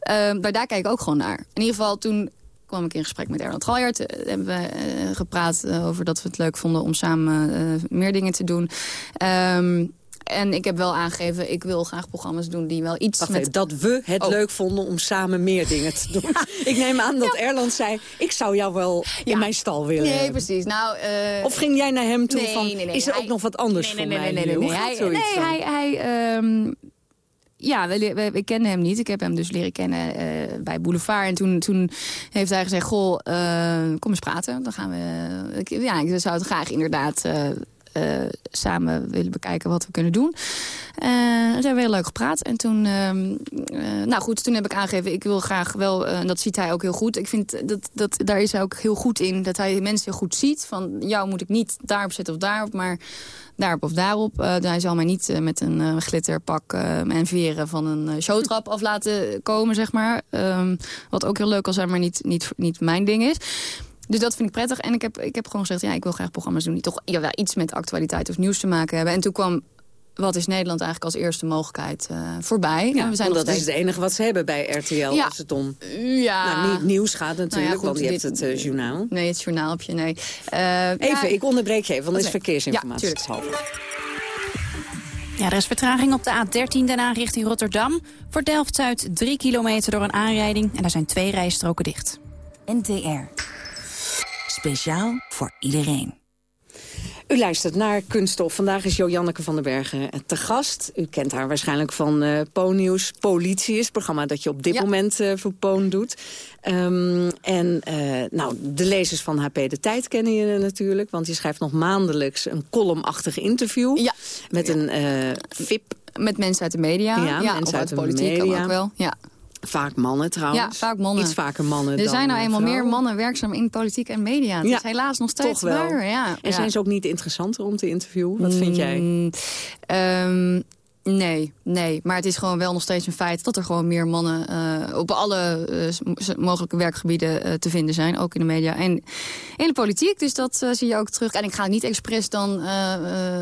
Ehm, maar daar kijk ik ook gewoon naar. In ieder geval toen kwam ik in gesprek met Erland Galjaard. Eh, hebben we eh, gepraat eh, over dat we het leuk vonden om samen meer dingen te doen. Ehm, en ik heb wel aangegeven, ik wil graag programma's doen die wel iets Wacht met... even, dat we het Oh. leuk vonden om samen meer dingen te doen. Ik neem aan dat Erland zei, ik zou jou wel in mijn stal willen Nee, precies. Nou, eh, Of ging jij naar hem toe nee, van, nee, nee, is er hij- ook nog wat anders nee, voor nee, mij? nee, nee, nee, Hoe nee. Hij, hij, hij ehm, ja, we, we, ik kende hem niet. Ik heb hem dus leren kennen eh, bij Boulevard. En toen, toen heeft hij gezegd, goh, eh, kom eens praten. Dan gaan we... ik- ja, ik zou het graag inderdaad... eh, samen willen bekijken wat we kunnen doen. Eh toen hebben heel leuk gepraat. En toen, ehm, eh, nou goed, toen heb ik aangegeven... ik wil graag wel, en dat ziet hij ook heel goed... ik vind dat, dat daar is hij ook heel goed in... dat hij mensen heel goed ziet. Van, jou moet ik niet daarop zetten of daarop... maar daarop of daarop. Hij zal mij niet met een glitterpak en veren van een showtrap af laten komen, zeg maar. Ehm, wat ook heel leuk kan zijn, maar niet, niet, niet mijn ding is. Dus dat vind ik prettig. En ik heb, ik heb gewoon gezegd, ja, ik wil graag programma's doen... die toch ja, wel iets met actualiteit of nieuws te maken hebben. En toen kwam Wat is Nederland eigenlijk als eerste mogelijkheid eh, voorbij. Ja, en we zijn dat is het enige wat ze hebben bij RTL Ja. als het om Ja. nou, niet nieuws gaat natuurlijk, Nou ja, goed, want je dit- hebt het eh, journaal. Nee, het journaal heb je, nee. Eh, Even, ja, ik onderbreek je even, want dat is verkeersinformatie. Ja, tuurlijk. Ja, er is vertraging op de A13 daarna richting Rotterdam. Voor Delft-Zuid 3 kilometer door een aanrijding en daar zijn twee rijstroken dicht. NTR. Speciaal voor iedereen. U luistert naar Kunststof. Vandaag is Joanneke van den Bergen eh, te gast. U kent haar waarschijnlijk van eh Po-nieuws. Politie is het programma dat je op dit moment eh, voor Poon doet. Ehm, en eh, nou, de lezers van HP De Tijd kennen je natuurlijk. Want je schrijft nog maandelijks een columnachtig interview. Ja. Met een eh VIP. Met mensen uit de media. Ja, Ja, mensen of uit uit de de politiek media. ook wel. Ja. Vaak mannen trouwens. Ja, vaak mannen. Iets vaker mannen Er zijn nou eenmaal vrouwen. meer mannen werkzaam in politiek en media. Het Ja, is helaas nog steeds Toch wel. waar. Ja, En ja. zijn ze ook niet interessanter om te interviewen? Wat vind jij? Mm, ehm, nee, nee. Maar het is gewoon wel nog steeds een feit... dat er gewoon meer mannen eh, op alle eh, mogelijke werkgebieden eh, te vinden zijn. Ook in de media en in de politiek. Dus dat zie je ook terug. En ik ga niet expres dan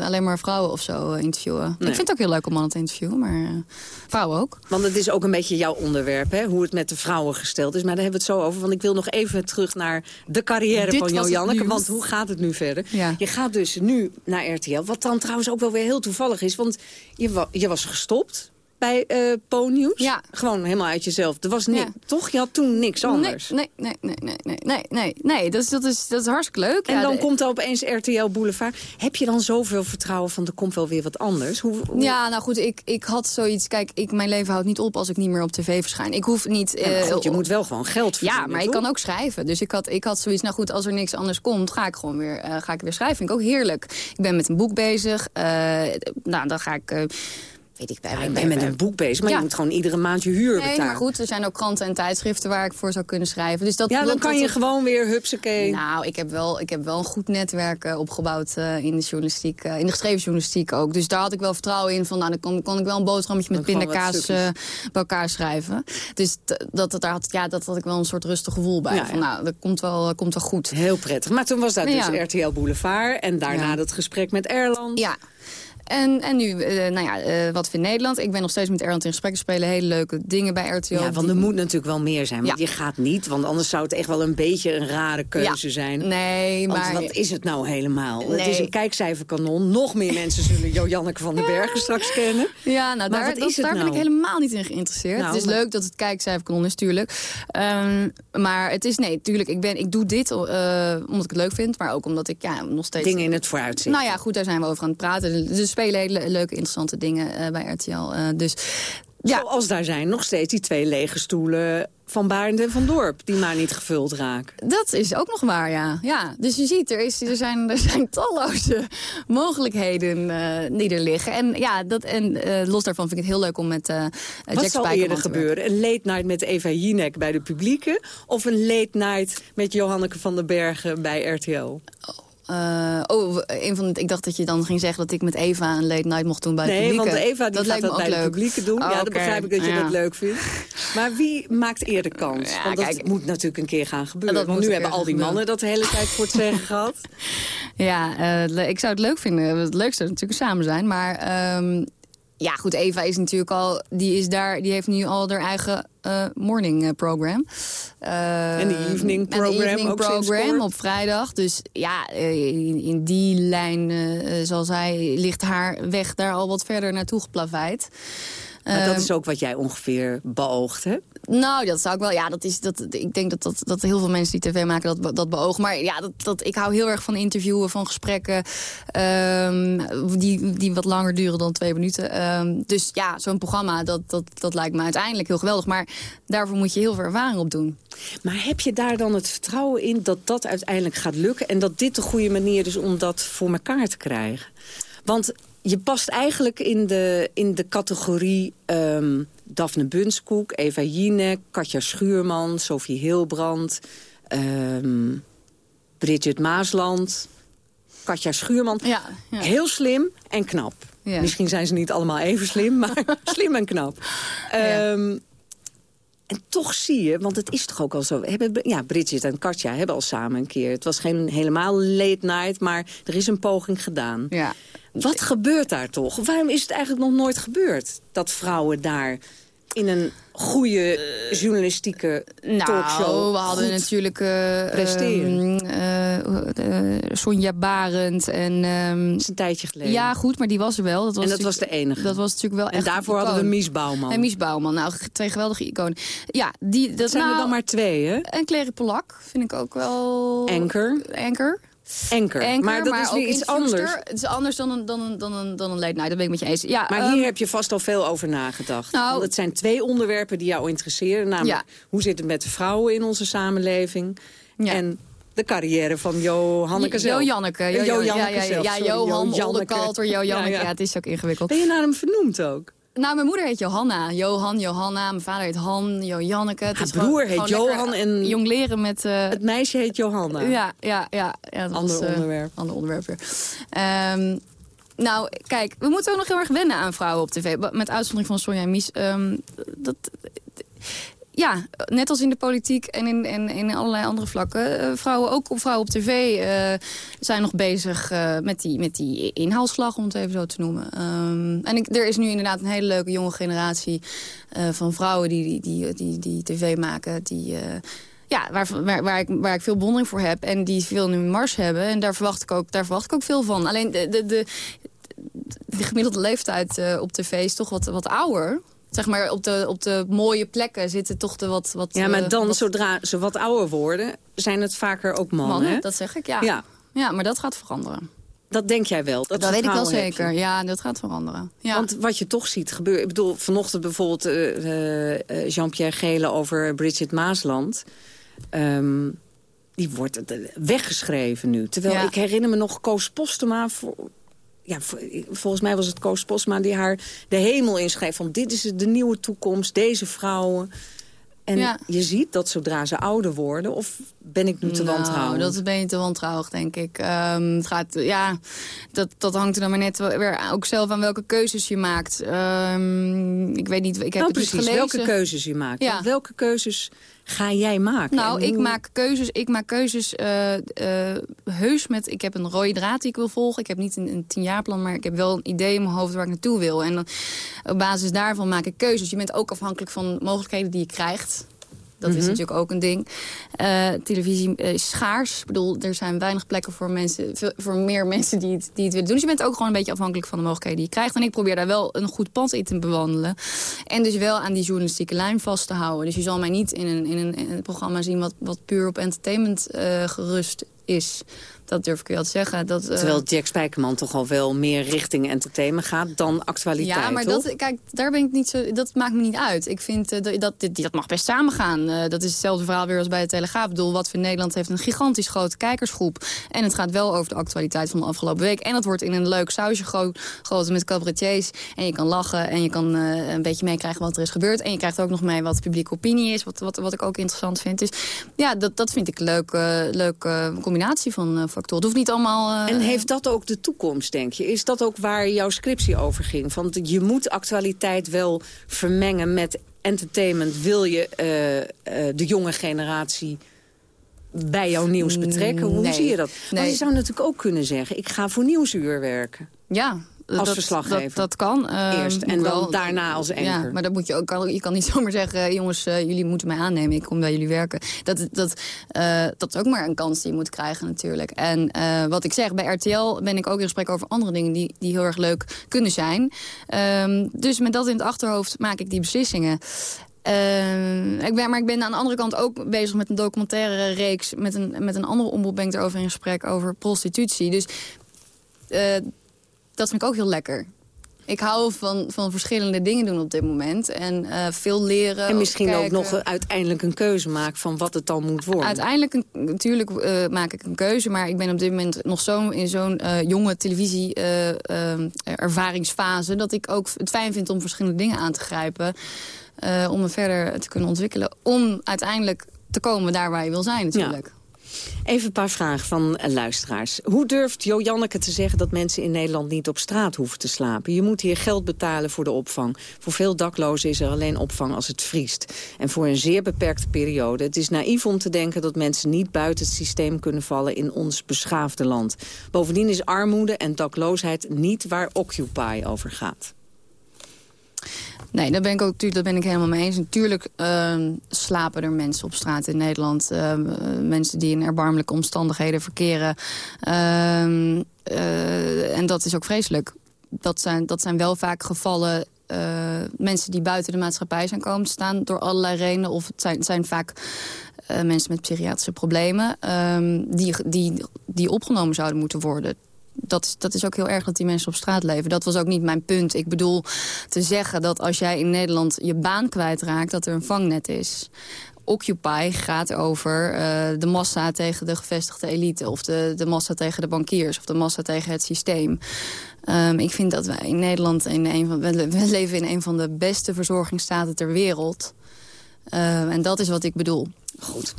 alleen maar vrouwen of zo interviewen. Nee. Ik vind het ook heel leuk om mannen te interviewen. Maar vrouwen ook. Want het is ook een beetje jouw onderwerp, hè? hoe het met de vrouwen gesteld is. Maar daar hebben we het zo over. Want ik wil nog even terug naar de carrière Dit van Joanneke. nieuws. Want hoe gaat het nu verder? Ja. Je gaat dus nu naar RTL. Wat dan trouwens ook wel weer heel toevallig is. Want je, je was gestopt bij Po-nieuws. Ja. Gewoon helemaal uit jezelf. Er was Ja. Toch? Je had toen niks anders. Nee, nee, nee, nee, nee, nee, nee, nee. Dat is, dat is, dat is hartstikke leuk. En Ja, dan de- komt er opeens RTL Boulevard. Heb je dan zoveel vertrouwen van er komt wel weer wat anders? Hoe, hoe- Ja, nou goed, ik, ik had zoiets... Kijk, ik, mijn leven houdt niet op als ik niet meer op tv verschijn. Ik hoef niet... Ja, eh, goed, je moet wel gewoon geld verdienen. Ja, maar ik toch? kan ook schrijven. Dus ik had, ik had zoiets, nou goed, als er niks anders komt... ga ik gewoon weer, eh, ga ik weer schrijven. Vind ik ook heerlijk. Ik ben met een boek bezig. Nou, dan ga ik... weet ik, bij, ben met een boek bezig, maar Ja. je moet gewoon iedere maand je huur Nee, betalen. maar goed, er zijn ook kranten en tijdschriften waar ik voor zou kunnen schrijven. Dus dat, Ja, dan dat- kan dat- je gewoon weer hupsakee. Nou, ik heb wel, ik heb wel een goed netwerk eh, opgebouwd eh, in de journalistiek. eh, in de geschreven journalistiek ook. Dus daar had ik wel vertrouwen in. Van, nou, dan kon, kon ik wel een boterhammetje met pindakaas bij elkaar schrijven. Dus dat, dat, daar had, ja, dat had ik wel een soort rustig gevoel bij. Ja, van, nou, dat komt wel, komt wel goed. Heel prettig. Maar toen was dat dus. RTL Boulevard. En daarna dat gesprek met Erland. Ja. En, en nu, eh, nou ja, eh, wat vindt Nederland? Ik ben nog steeds met Erland in gesprek. We spelen hele leuke dingen bij RTL. Ja, want er moet natuurlijk wel meer zijn. Want Ja. je gaat niet, want anders zou het echt wel een beetje een rare keuze Ja. zijn. Nee, Want maar... wat is het nou helemaal? Het is een kijkcijferkanon. Nog meer mensen zullen Joanneke van den Bergen straks kennen. Ja, nou, Maar daar, dat- daar ben nou? ik helemaal niet in geïnteresseerd. Nou, het is maar- leuk dat het kijkcijferkanon is, tuurlijk. Ehm, maar het is, nee, tuurlijk, ik, ben, ik doe dit eh, omdat ik het leuk vind. Maar ook omdat ik ja, nog steeds... Dingen in het vooruitzicht. Nou ja, goed, daar zijn we over aan het praten. Er spelen hele leuke, interessante dingen eh, bij RTL. eh, dus ja, Zoals daar zijn nog steeds die twee lege stoelen van Barend en van Dorp... die maar niet gevuld raken. dat is ook nog waar, ja. ja dus je ziet, er, is, er, zijn, er zijn talloze mogelijkheden eh, die er liggen. En ja, dat, en los daarvan vind ik het heel leuk om met eh Jack Wat zal Spijkerman eerder te gebeuren? Een late night met Eva Jinek bij de publieke... of een late night met Johanneke van den Bergen bij RTL? Eh, oh, een van de, ik dacht dat je dan ging zeggen dat ik met Eva een late night mocht doen bij nee, het publieke. want Eva die dat gaat dat bij leuk. het publieke doen. Oh, ja, dan oké. begrijp ik dat je Ja. dat leuk vindt. Maar wie maakt eerder kans? Ja, Want dat kijk. moet natuurlijk een keer gaan gebeuren. Dat want nu hebben al die mannen dat de hele tijd voor het zeggen gehad. Ja, eh, ik zou het leuk vinden. Het leukste is natuurlijk samen zijn. Maar ehm, ja, goed, Eva is natuurlijk al... Die, is daar, die heeft nu al haar eigen eh, morning eh, program. Eh, En de evening en de program evening ook program op vrijdag. Dus ja, in, in die lijn eh, zal zij, ligt haar weg daar al wat verder naartoe geplaveid. Maar dat Ehm, is ook wat jij ongeveer beoogt, hè? nou, dat zou ik wel. Ja, dat is, dat, ik denk dat, dat, dat heel veel mensen die tv maken dat, dat beogen. Maar ja, dat, dat, ik hou heel erg van interviewen, van gesprekken. ehm, die, die wat langer duren dan twee minuten. Ehm, dus ja, zo'n programma, dat, dat, dat lijkt me uiteindelijk heel geweldig. Maar daarvoor moet je heel veel ervaring op doen. Maar heb je daar dan het vertrouwen in dat dat uiteindelijk gaat lukken... en dat dit de goede manier is om dat voor elkaar te krijgen? Want je past eigenlijk in de, in de categorie ehm Daphne Bunskoek... Eva Jinek, Katja Schuurman, Sophie Hilbrand... ehm, Bridget Maasland, Katja Schuurman. Ja, ja. Heel slim en knap. Ja. Misschien zijn ze niet allemaal even slim, maar slim en knap. Ehm, en toch zie je, want het is toch ook al zo... Hebben, ja, Bridget en Katja hebben al samen een keer... het was geen helemaal late night, maar er is een poging gedaan. Ja. Wat gebeurt daar toch? Waarom is het eigenlijk nog nooit gebeurd... dat vrouwen daar in een goede journalistieke Nou, talkshow we hadden natuurlijk eh, presteren? eh, eh, Sonja Barend. En, ehm, Dat is een tijdje geleden. Ja, goed, maar die was er wel. Dat was en dat was de enige. Dat was natuurlijk wel en echt daarvoor een hadden we. Mies Bouwman. En Mies Bouwman, nou, twee geweldige iconen. Ja, die, dat Dat zijn er nou, dan maar twee, hè? En Clary Polak vind ik ook wel... Anchor. Anchor. Anchor, maar dat is ook weer iets anders. Het is anders dan een, dan een, dan een, dan een late night, dat ben ik met je eens. Ja, Maar ehm, hier heb je vast al veel over nagedacht. Nou- Want het zijn twee onderwerpen die jou interesseren. Namelijk, Ja. hoe zit het met de vrouwen in onze samenleving? En de carrière van Johanneke zelf. Jo Janneke. Eh, Jo, Jo ja, Janneke ja, ja, ja, sorry, Johan, Jo. Oldekalter, Jo Janneke. Ja, Ja, ja. het is ook ingewikkeld. Ben je naar hem vernoemd ook? Nou, mijn moeder heet Johanna. Johan, Johanna. Mijn vader heet Han, Jo Janneke. Het Haar broer heet Johan en- Jongleren met... eh, Het meisje heet Johanna. Ja, ja, ja. ja Ander was, eh, onderwerp. Ander onderwerp weer. Ehm, nou, kijk, we moeten ook nog heel erg wennen aan vrouwen op tv. Met uitzondering van Sonja en Mies. Ehm, dat, ja, net als in de politiek en in, in allerlei andere vlakken. eh, vrouwen, ook op vrouwen op tv, eh, zijn nog bezig eh, met, die, met die inhaalslag, om het even zo te noemen. Ehm, en ik, er is nu inderdaad een hele leuke jonge generatie van vrouwen die, die, die, die, tv maken. Die, ja, waar, waar, ik, waar ik veel bewondering voor heb. En die veel hun mars hebben. En daar verwacht ik ook, daar verwacht ik ook veel van. Alleen de, de, de, de gemiddelde leeftijd op tv is toch wat, wat ouder. Zeg maar, op de, op de mooie plekken zitten toch de wat... wat Ja, maar eh, dan, wat zodra ze wat ouder worden... zijn het vaker ook mannen, mannen, hè? dat zeg ik, ja. Ja. ja. maar dat gaat veranderen. Dat denk jij wel? Dat, Dat, weet ik wel zeker. Ja, dat gaat veranderen. Ja. Want wat je toch ziet gebeuren... Ik bedoel, vanochtend bijvoorbeeld eh, eh, Jean-Pierre Gele over Bridget Maasland... Ehm, die wordt weggeschreven nu. Terwijl Ja. ik herinner me nog Koos Postema... Voor, ja, volgens mij was het Koos Postema die haar de hemel inschreef... van dit is de nieuwe toekomst, deze vrouwen... En Ja. je ziet dat zodra ze ouder worden... of ben ik nu te nou, wantrouwen? dat ben je te wantrouwig, denk ik. Ehm, het gaat, ja, dat, dat hangt er dan maar net weer ook zelf aan welke keuzes je maakt. Ehm, ik weet niet, ik heb nou, het precies, gelezen. welke keuzes je maakt. Ja. Welke keuzes ga jij maken? Nou, ik maak keuzes. Ik maak keuzes eh, eh, heus met. Ik heb een rode draad die ik wil volgen. Ik heb niet een, een tienjaarplan, maar ik heb wel een idee in mijn hoofd waar ik naartoe wil. En dan, op basis daarvan maak ik keuzes. Je bent ook afhankelijk van mogelijkheden die je krijgt. Dat is Mhm. natuurlijk ook een ding. Eh, televisie is schaars. Ik bedoel, er zijn weinig plekken voor, mensen, voor meer mensen die het, die het willen doen. Dus je bent ook gewoon een beetje afhankelijk van de mogelijkheden die je krijgt. En ik probeer daar wel een goed pad in te bewandelen. En dus wel aan die journalistieke lijn vast te houden. Dus je zal mij niet in een, in een, in een programma zien wat, wat puur op entertainment eh, gerust is. Dat durf ik wel te zeggen. Dat, eh, Terwijl Jack Spijkerman toch al wel meer richting entertainment gaat dan actualiteit, ja, maar toch? dat, kijk, daar ben ik niet zo, dat maakt me niet uit. Ik vind eh, dat, dat, dat, mag best samengaan. Eh, dat is hetzelfde verhaal weer als bij de Telegraaf. Ik bedoel, wat voor Nederland heeft een gigantisch grote kijkersgroep. En het gaat wel over de actualiteit van de afgelopen week. En dat wordt in een leuk sausje gego- gegoten met cabaretiers. En je kan lachen en je kan een beetje meekrijgen wat er is gebeurd. En je krijgt ook nog mee wat publieke opinie is. Wat, wat, wat ik ook interessant vind. Dus ja, dat, dat vind ik een leuke, leuke combinatie van, eh, factoren. Het hoeft niet allemaal... en heeft dat ook de toekomst, denk je? Is dat ook waar jouw scriptie over ging? Van je moet actualiteit wel vermengen met entertainment. Wil je de jonge generatie bij jouw nieuws betrekken? Hoe zie je dat? Nee. Want je zou natuurlijk ook kunnen zeggen... ik ga voor Nieuwsuur werken. Ja, als dat, verslaggever. Dat, dat kan. Eerst en dan daarna als enker. Ja, maar dat moet je ook. Kan, je kan niet zomaar zeggen: jongens, uh, jullie moeten mij aannemen. Ik kom bij jullie werken. Dat, dat, uh, dat is ook maar een kans die je moet krijgen, natuurlijk. En uh, wat ik zeg, bij RTL ben ik ook in gesprek over andere dingen die, die heel erg leuk kunnen zijn. Um, dus met dat in het achterhoofd maak ik die beslissingen. Uh, ik ben, maar ik ben aan de andere kant ook bezig met een documentaire reeks. Met een, met een andere omroep ben ik erover in gesprek over prostitutie. Dus uh, dat vind ik ook heel lekker. Ik hou van, van verschillende dingen doen op dit moment. En uh, veel leren. En misschien ook nog uiteindelijk een keuze maken van wat het dan moet worden. Uiteindelijk, een, natuurlijk uh, maak ik een keuze. Maar ik ben op dit moment nog zo in zo'n uh, jonge televisie-ervaringsfase... dat ik ook het fijn vind om verschillende dingen aan te grijpen. om me verder te kunnen ontwikkelen. Om uiteindelijk te komen daar waar je wil zijn natuurlijk. Ja. Even een paar vragen van luisteraars. Hoe durft Jo Janneke te zeggen dat mensen in Nederland niet op straat hoeven te slapen? Je moet hier geld betalen voor de opvang. Voor veel daklozen is er alleen opvang als het vriest. En voor een zeer beperkte periode. Het is naïef om te denken dat mensen niet buiten het systeem kunnen vallen in ons beschaafde land. Bovendien is armoede en dakloosheid niet waar Occupy over gaat. Nee, daar ben ik ook dat ben ik helemaal mee eens. Natuurlijk uh, slapen er mensen op straat in Nederland. Uh, mensen die in erbarmelijke omstandigheden verkeren. Uh, en dat is ook vreselijk. Dat zijn, dat zijn wel vaak gevallen uh, mensen die buiten de maatschappij zijn komen staan... door allerlei redenen. Of het zijn, zijn vaak mensen met psychiatrische problemen... Die, die, die opgenomen zouden moeten worden dat, dat is ook heel erg dat die mensen op straat leven. Dat was ook niet mijn punt. Ik bedoel te zeggen dat als jij in Nederland je baan kwijtraakt... dat er een vangnet is. Occupy gaat over uh, de massa tegen de gevestigde elite... of de, de massa tegen de bankiers of de massa tegen het systeem. Um, ik vind dat wij in Nederland in een van, we leven in een van de beste verzorgingsstaten ter wereld. Uh, en dat is wat ik bedoel. Goed.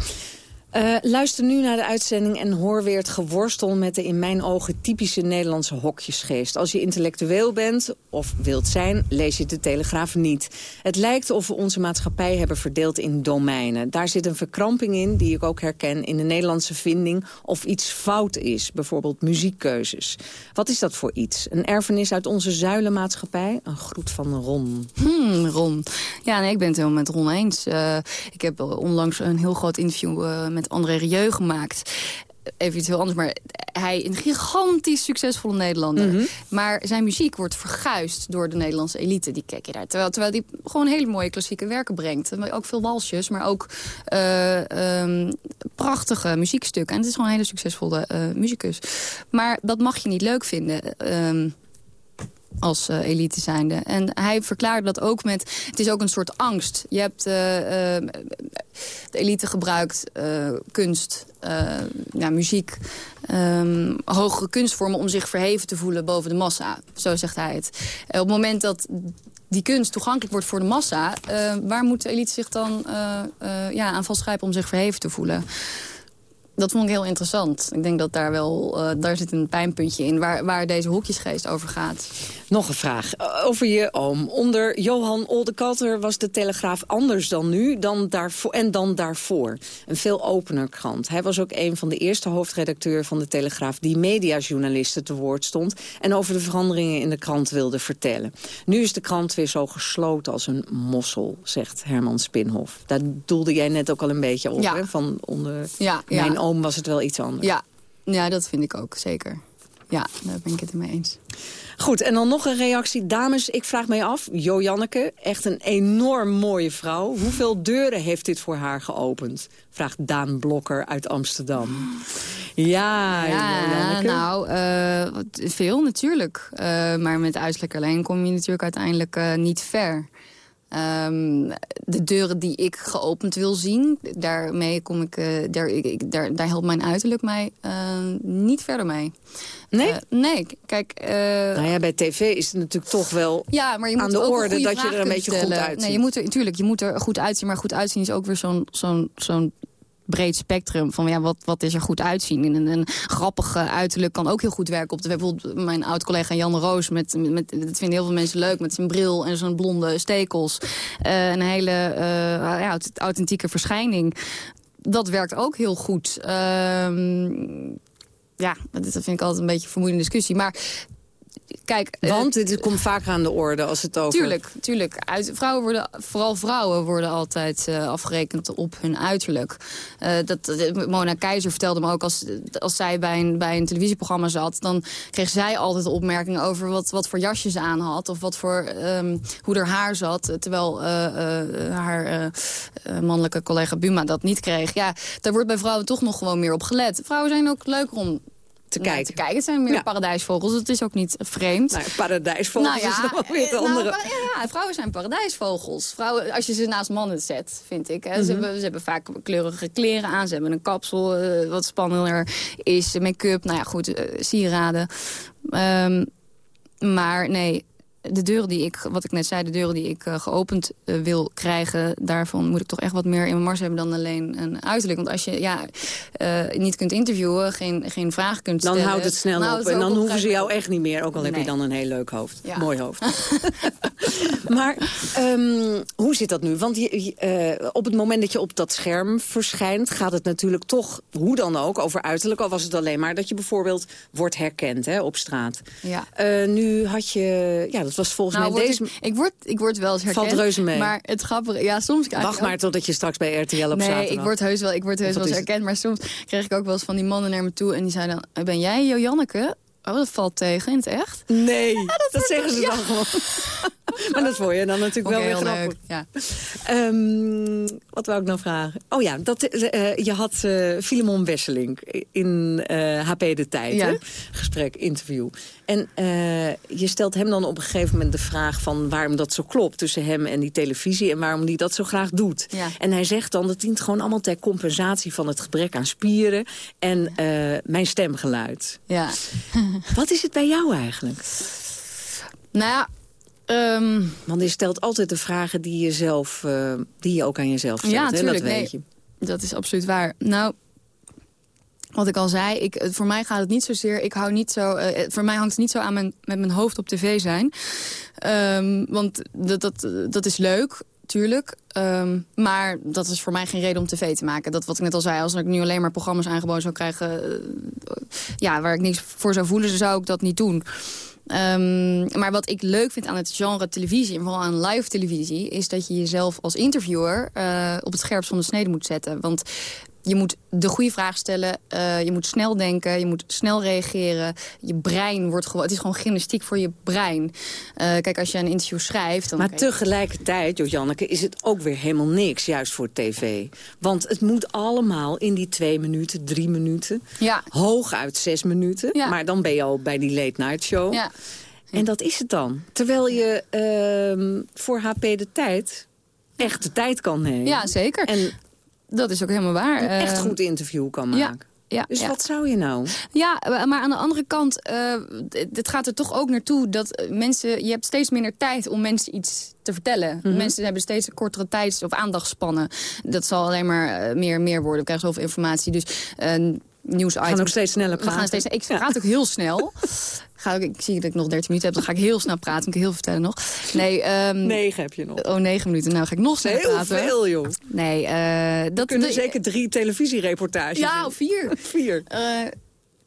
Uh, luister nu naar de uitzending en hoor weer het geworstel... met de in mijn ogen typische Nederlandse hokjesgeest. Als je intellectueel bent of wilt zijn, lees je de Telegraaf niet. Het lijkt of we onze maatschappij hebben verdeeld in domeinen. Daar zit een verkramping in die ik ook herken in de Nederlandse vinding... of iets fout is, bijvoorbeeld muziekkeuzes. Wat is dat voor iets? Een erfenis uit onze zuilenmaatschappij? Een groet van Ron. Hmm, Ron. Ja, nee, ik ben het helemaal met Ron eens. Uh, ik heb onlangs een heel groot interview uh, met met André Rieu gemaakt even iets heel anders, maar hij een gigantisch succesvolle Nederlander. Mm -hmm. Maar zijn muziek wordt verguisd door de Nederlandse elite. Die kijk je daar. Terwijl, terwijl die gewoon hele mooie klassieke werken brengt. Ook veel walsjes, maar ook uh, um, prachtige muziekstukken. En het is gewoon een hele succesvolle uh, muzikus. Maar dat mag je niet leuk vinden. Um, als uh, elite zijnde. En hij verklaarde dat ook met... Het is ook een soort angst. Je hebt... Uh, uh, de elite gebruikt kunst, ja, muziek... Um, hogere kunstvormen om zich verheven te voelen boven de massa. Zo zegt hij het. op het moment dat die kunst toegankelijk wordt voor de massa... waar moet de elite zich dan ja, aan vastgrijpen om zich verheven te voelen? dat vond ik heel interessant. Ik denk dat daar wel, daar zit een pijnpuntje in... Waar, waar deze hoekjesgeest over gaat. Nog een vraag over je oom. Onder Johan Oldekalter was de Telegraaf anders dan nu dan daarvoor, en dan daarvoor. Een veel opener krant. Hij was ook een van de eerste hoofdredacteur van de Telegraaf... die mediajournalisten te woord stond... en over de veranderingen in de krant wilde vertellen. Nu is de krant weer zo gesloten als een mossel, zegt Herman Spinhof. Daar doelde jij net ook al een beetje op, ja. hè? Van onder ja, mijn oom was het wel iets anders. Ja. ja, dat vind ik ook, zeker. Ja, daar ben ik het mee eens. Goed, en dan nog een reactie. Dames, ik vraag mij af, Jo Janneke, echt een enorm mooie vrouw. Hoeveel deuren heeft dit voor haar geopend? Vraagt Daan Blokker uit Amsterdam. Ja, ja nou, uh, veel natuurlijk. Uh, maar met uiterlijk alleen kom je natuurlijk uiteindelijk uh, niet ver. Um, de deuren die ik geopend wil zien, daarmee kom ik, daar, ik, daar, daar helpt mijn uiterlijk mij niet verder mee. Nee? Uh, nee, kijk... nou ja, bij tv is het natuurlijk toch wel ja, maar je moet aan de orde dat je er een beetje stellen. goed uitziet. Nee, je moet er, natuurlijk, je moet er goed uitzien, maar goed uitzien is ook weer zo'n zo'n zo'n breed spectrum van ja, wat, wat is er goed uitzien. En een, een grappig eh, uiterlijk kan ook heel goed werken op de Bijvoorbeeld mijn oud-collega Jan Roos, met, met, dat vinden heel veel mensen leuk, met zijn bril en zo'n blonde stekels. Uh, een hele ja, authentieke verschijning. Dat werkt ook heel goed. Ehm, ja, dat vind ik altijd een beetje vermoeiende discussie. Maar kijk... Eh, Want dit komt vaker aan de orde als het over... Tuurlijk, tuurlijk. Uit, vrouwen worden, vooral vrouwen worden altijd uh, afgerekend op hun uiterlijk. Uh, dat, Mona Keizer vertelde me ook, als, als zij bij een, bij een televisieprogramma zat... dan kreeg zij altijd opmerkingen over wat, wat voor jasje ze aan had... of wat voor, um, hoe haar haar zat, terwijl haar mannelijke collega Buma dat niet kreeg. Ja, daar wordt bij vrouwen toch nog gewoon meer op gelet. Vrouwen zijn ook leuker om te kijken. te kijken. Het zijn meer paradijsvogels. Het is ook niet vreemd. Nou, paradijsvogels nou, ja, is nog weer het nou, andere. ja, vrouwen zijn paradijsvogels. Vrouwen, als je ze naast mannen zet, vind ik. Hè. ze, mhm. hebben, ze hebben vaak kleurige kleren aan. Ze hebben een kapsel uh, wat spannender is. Make-up, nou ja, goed, uh, sieraden. Um, maar nee, de deuren die ik, wat ik net zei, de deuren die ik uh, geopend uh, wil krijgen... daarvan moet ik toch echt wat meer in mijn mars hebben dan alleen een uiterlijk. Want als je ja, uh, niet kunt interviewen, geen, geen vragen kunt stellen... Dan houdt het snel op en dan hoeven ze jou echt niet meer. Ook al nee. heb je dan een heel leuk hoofd. Ja. Mooi hoofd. maar um, hoe zit dat nu? Want je, op het moment dat je op dat scherm verschijnt... gaat het natuurlijk toch, hoe dan ook, over uiterlijk. Al was het alleen maar dat je bijvoorbeeld wordt herkend hè, op straat. Ja. nu had je... Ja, dat was volgens nou, mij deze... Ik, ik, word, ik word wel eens herkend. Valt reuze mee. Maar het grappige... Ja, soms... Wacht maar totdat je straks bij RTL op nee, zaterdag... ik word heus wel, ik word heus wel eens herkend. Maar soms kreeg ik ook wel eens van die mannen naar me toe... en die zeiden dan, ben jij Joanneke? Oh, dat valt tegen in het echt? Nee, dat, dat zeggen ze dan gewoon. maar dat vond je dan natuurlijk wel weer grappig. Ja. Um, wat wou ik nou vragen? Oh ja, dat, uh, je had uh, Filemon Wesseling in uh, HP De Tijd. Ja. Hè? Gesprek, interview. En je stelt hem dan op een gegeven moment de vraag van waarom dat zo klopt tussen hem en die televisie en waarom hij dat zo graag doet. Ja. En hij zegt dan dat dient gewoon allemaal ter compensatie van het gebrek aan spieren en mijn stemgeluid. Ja. Wat is het bij jou eigenlijk? Nou ja, Um, Want je stelt altijd de vragen die je, zelf, uh, die je ook aan jezelf stelt. Ja, hè? Dat weet je. Dat is absoluut waar. Nou, wat ik al zei, ik, voor mij gaat het niet zozeer... Ik hou niet zo, uh, voor mij hangt het niet zo aan mijn, met mijn hoofd op tv zijn. Um, want dat, dat, dat is leuk, tuurlijk. Um, maar dat is voor mij geen reden om tv te maken. Dat wat ik net al zei, als ik nu alleen maar programma's aangeboden zou krijgen... Uh, ja, waar ik niks voor zou voelen, zou ik dat niet doen. Um, maar wat ik leuk vind aan het genre televisie... en vooral aan live televisie... is dat je jezelf als interviewer uh, op het scherpst van de snede moet zetten. Want je moet de goede vraag stellen. Uh, je moet snel denken. Je moet snel reageren. Je brein wordt gewoon... Het is gewoon gymnastiek voor je brein. Uh, kijk, als je een interview schrijft... Dan maar tegelijkertijd, Josjanneke, is het ook weer helemaal niks. Juist voor tv. Want het moet allemaal in die twee minuten, drie minuten. Ja. Hooguit zes minuten. Ja. Maar dan ben je al bij die late night show. Ja. En dat is het dan. Terwijl je uh, voor HP de tijd echt de tijd kan nemen. Ja, zeker. En dat is ook helemaal waar. Een echt goed interview kan maken. Ja, ja, dus ja. wat zou je nou? Ja, maar aan de andere kant, uh, het gaat er toch ook naartoe dat mensen... Je hebt steeds minder tijd om mensen iets te vertellen. Mhm. Mensen hebben steeds een kortere tijd of aandachtspannen. Dat zal alleen maar meer en meer worden. We krijgen zoveel informatie. Dus nieuws We gaan ook steeds sneller praten. We gaan steeds, ik praat ook heel snel. Ga ik zie dat ik nog 13 minuten heb, dan ga ik heel snel praten. Moet ik heel veel vertellen nog. Nee, um, negen heb je nog. Oh, negen minuten. Nou ga ik nog sneller heel praten. Heel veel, joh. Nee, uh, dat... kunnen zeker drie televisiereportages Ja, of vier. vier. Uh,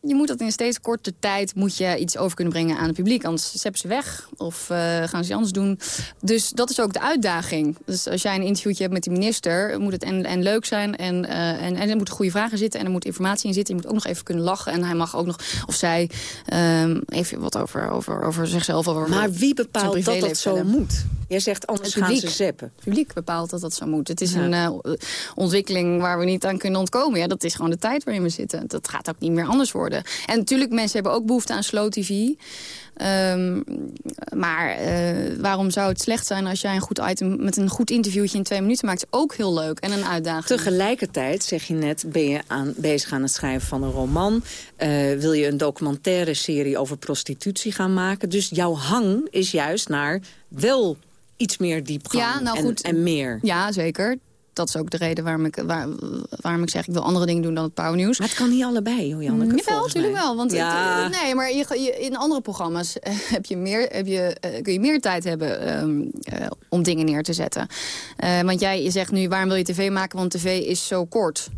je moet dat in steeds korte tijd moet je iets over kunnen brengen aan het publiek. Anders zeppen ze weg of uh, gaan ze iets anders doen. Dus dat is ook de uitdaging. Dus als jij een interviewtje hebt met de minister... moet het en, en leuk zijn en, uh, en, en er moeten goede vragen zitten... en er moet informatie in zitten. Je moet ook nog even kunnen lachen. En hij mag ook nog, of zij, um, even wat over, over, over zichzelf... Over, maar wie bepaalt dat dat zo moet? Jij zegt anders gaan ze zeppen. Het publiek bepaalt dat dat zo moet. Het is ja. een uh, ontwikkeling waar we niet aan kunnen ontkomen. Ja, dat is gewoon de tijd waarin we zitten. Dat gaat ook niet meer anders worden. En natuurlijk, mensen hebben ook behoefte aan slow tv. Um, maar uh, waarom zou het slecht zijn als jij een goed item met een goed interviewtje in twee minuten maakt? Is ook heel leuk en een uitdaging. Tegelijkertijd, zeg je net, ben je aan, bezig aan het schrijven van een roman. Uh, wil je een documentaire serie over prostitutie gaan maken. Dus jouw hang is juist naar wel iets meer diepgang ja, nou en, goed, en meer. Ja, zeker. Dat is ook de reden waarom ik, waar, waarom ik zeg... ik wil andere dingen doen dan het pauwnieuws. Maar het kan niet allebei, Janneke, Mm, Jawel, natuurlijk wel. Want Ja. het- nee, maar je, je- in andere programma's eh, heb je meer, heb je, eh, kun je meer tijd hebben ehm, eh, om dingen neer te zetten. Eh, want jij je zegt nu, waarom wil je tv maken? Want tv is zo kort.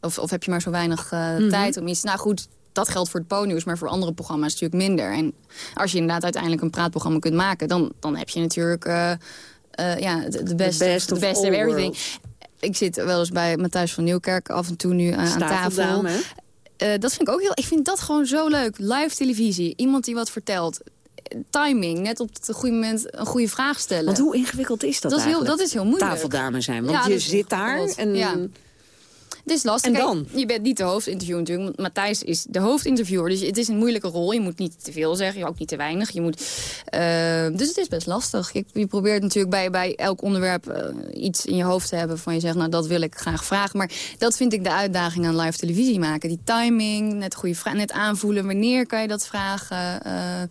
Of, of heb je maar zo weinig eh, Mhm. tijd om iets... Nou goed, dat geldt voor het Po-nieuws, maar voor andere programma's natuurlijk minder. En als je inderdaad uiteindelijk een praatprogramma kunt maken... dan, dan heb je natuurlijk eh, eh, ja, de, best, the best of everything. Ik zit wel eens bij Matthijs van Nieuwkerk af en toe nu eh, aan tafel. Hè? Eh, dat vind ik ook heel. Ik vind dat gewoon zo leuk. Live televisie. Iemand die wat vertelt. Timing. Net op het goede moment een goede vraag stellen. Want hoe ingewikkeld is dat dat is heel? Dat is heel moeilijk. Tafeldame zijn, want Ja, je is zit daar en... Ja. Het is lastig. En Kijk, dan? je bent niet de hoofdinterviewer natuurlijk. want Matthijs is de hoofdinterviewer. Dus het is een moeilijke rol. Je moet niet te veel zeggen, ook niet te weinig. Je moet, eh, dus het is best lastig. Je, je probeert natuurlijk bij, bij elk onderwerp eh, iets in je hoofd te hebben... van je zegt, nou dat wil ik graag vragen. Maar dat vind ik de uitdaging aan live televisie maken. Die timing, net, goede vraag, net aanvoelen. Wanneer kan je dat vragen? Eh,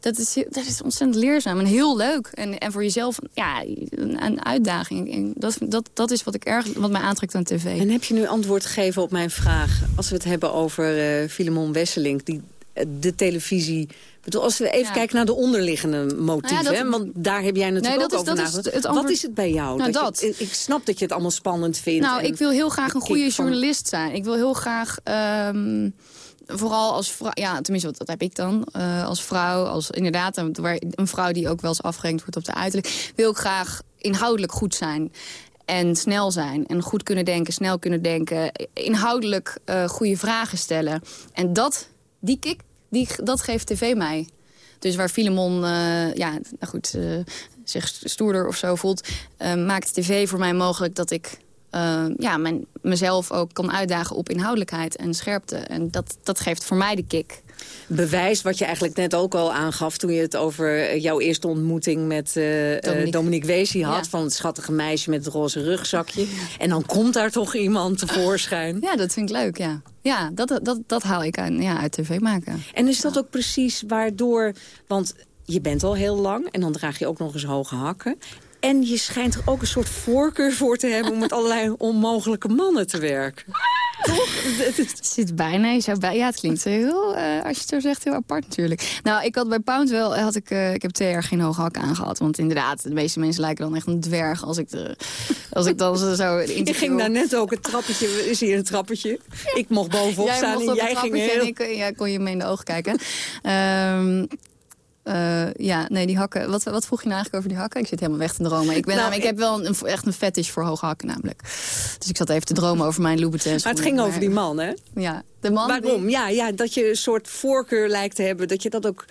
dat, is, dat is ontzettend leerzaam en heel leuk. En, en voor jezelf ja, een, een uitdaging. En dat, dat, dat is wat, ik erg, wat mij aantrekt aan tv. En heb je nu antwoord gegeven op mijn vraag? Als we het hebben over eh Filemon Wesselink, die eh, de televisie... Bedoel, als we even Ja. kijken naar de onderliggende motieven... Nou ja, dat- hè, want daar heb jij natuurlijk Nee, ook is- over nagedacht. antwoord- Wat is het bij jou? Nou, dat. ik, ik snap dat je het allemaal spannend vindt. Nou, ik wil heel graag een de goede van- journalist zijn. Ik wil heel graag... ehm, Vooral als vrouw, ja, tenminste, wat, dat heb ik dan. eh, als vrouw, als inderdaad een, vrouw die ook wel eens afgerekend wordt op de uiterlijk. Wil ik graag inhoudelijk goed zijn. En snel zijn. En goed kunnen denken, snel kunnen denken. Inhoudelijk eh, goede vragen stellen. En dat, die kick, die, dat geeft tv mij. Dus waar Filemon eh, ja, nou goed, eh, zich stoerder of zo voelt... maakt tv voor mij mogelijk dat ik ja, mijn, mezelf ook kan uitdagen op inhoudelijkheid en scherpte. En dat, dat geeft voor mij de kick. Bewijs wat je eigenlijk net ook al aangaf... toen je het over eh, jouw eerste ontmoeting met eh, eh, Dominique. Dominique Weesie had... Ja. van het schattige meisje met het roze rugzakje. En dan komt daar toch iemand tevoorschijn. Ja, dat vind ik leuk, ja. Ja, dat, dat, dat haal ik aan, ja, uit tv maken. En is dat ook precies waardoor... want je bent al heel lang en dan draag je ook nog eens hoge hakken... En je schijnt er ook een soort voorkeur voor te hebben... om met allerlei onmogelijke mannen te werken. Toch? Het zit bijna, je zou bij, ja, het klinkt heel, eh, als je het zo zegt, heel apart natuurlijk. Nou, ik had bij Pound wel, had ik, eh, ik heb twee jaar geen hoge hakken aangehad. Want inderdaad, de meeste mensen lijken dan echt een dwerg als ik, de, als ik dan zo... ging daar net ook het trappetje, is hier een trappetje. Ik mocht bovenop jij staan mocht en jij ging heel... en ik, ja, kon je me in de ogen kijken. Ehm, eh, ja, nee, die hakken. Wat, wat vroeg je nou eigenlijk over die hakken? Ik zit helemaal weg te dromen. Ik, ben Nou, ik, heb wel een, echt een fetish voor hoge hakken namelijk. Dus ik zat even te dromen over mijn Louboutins. Maar het ging over die man, hè? Ja, de man Waarom? Ja, ja, dat je een soort voorkeur lijkt te hebben. Dat je dat ook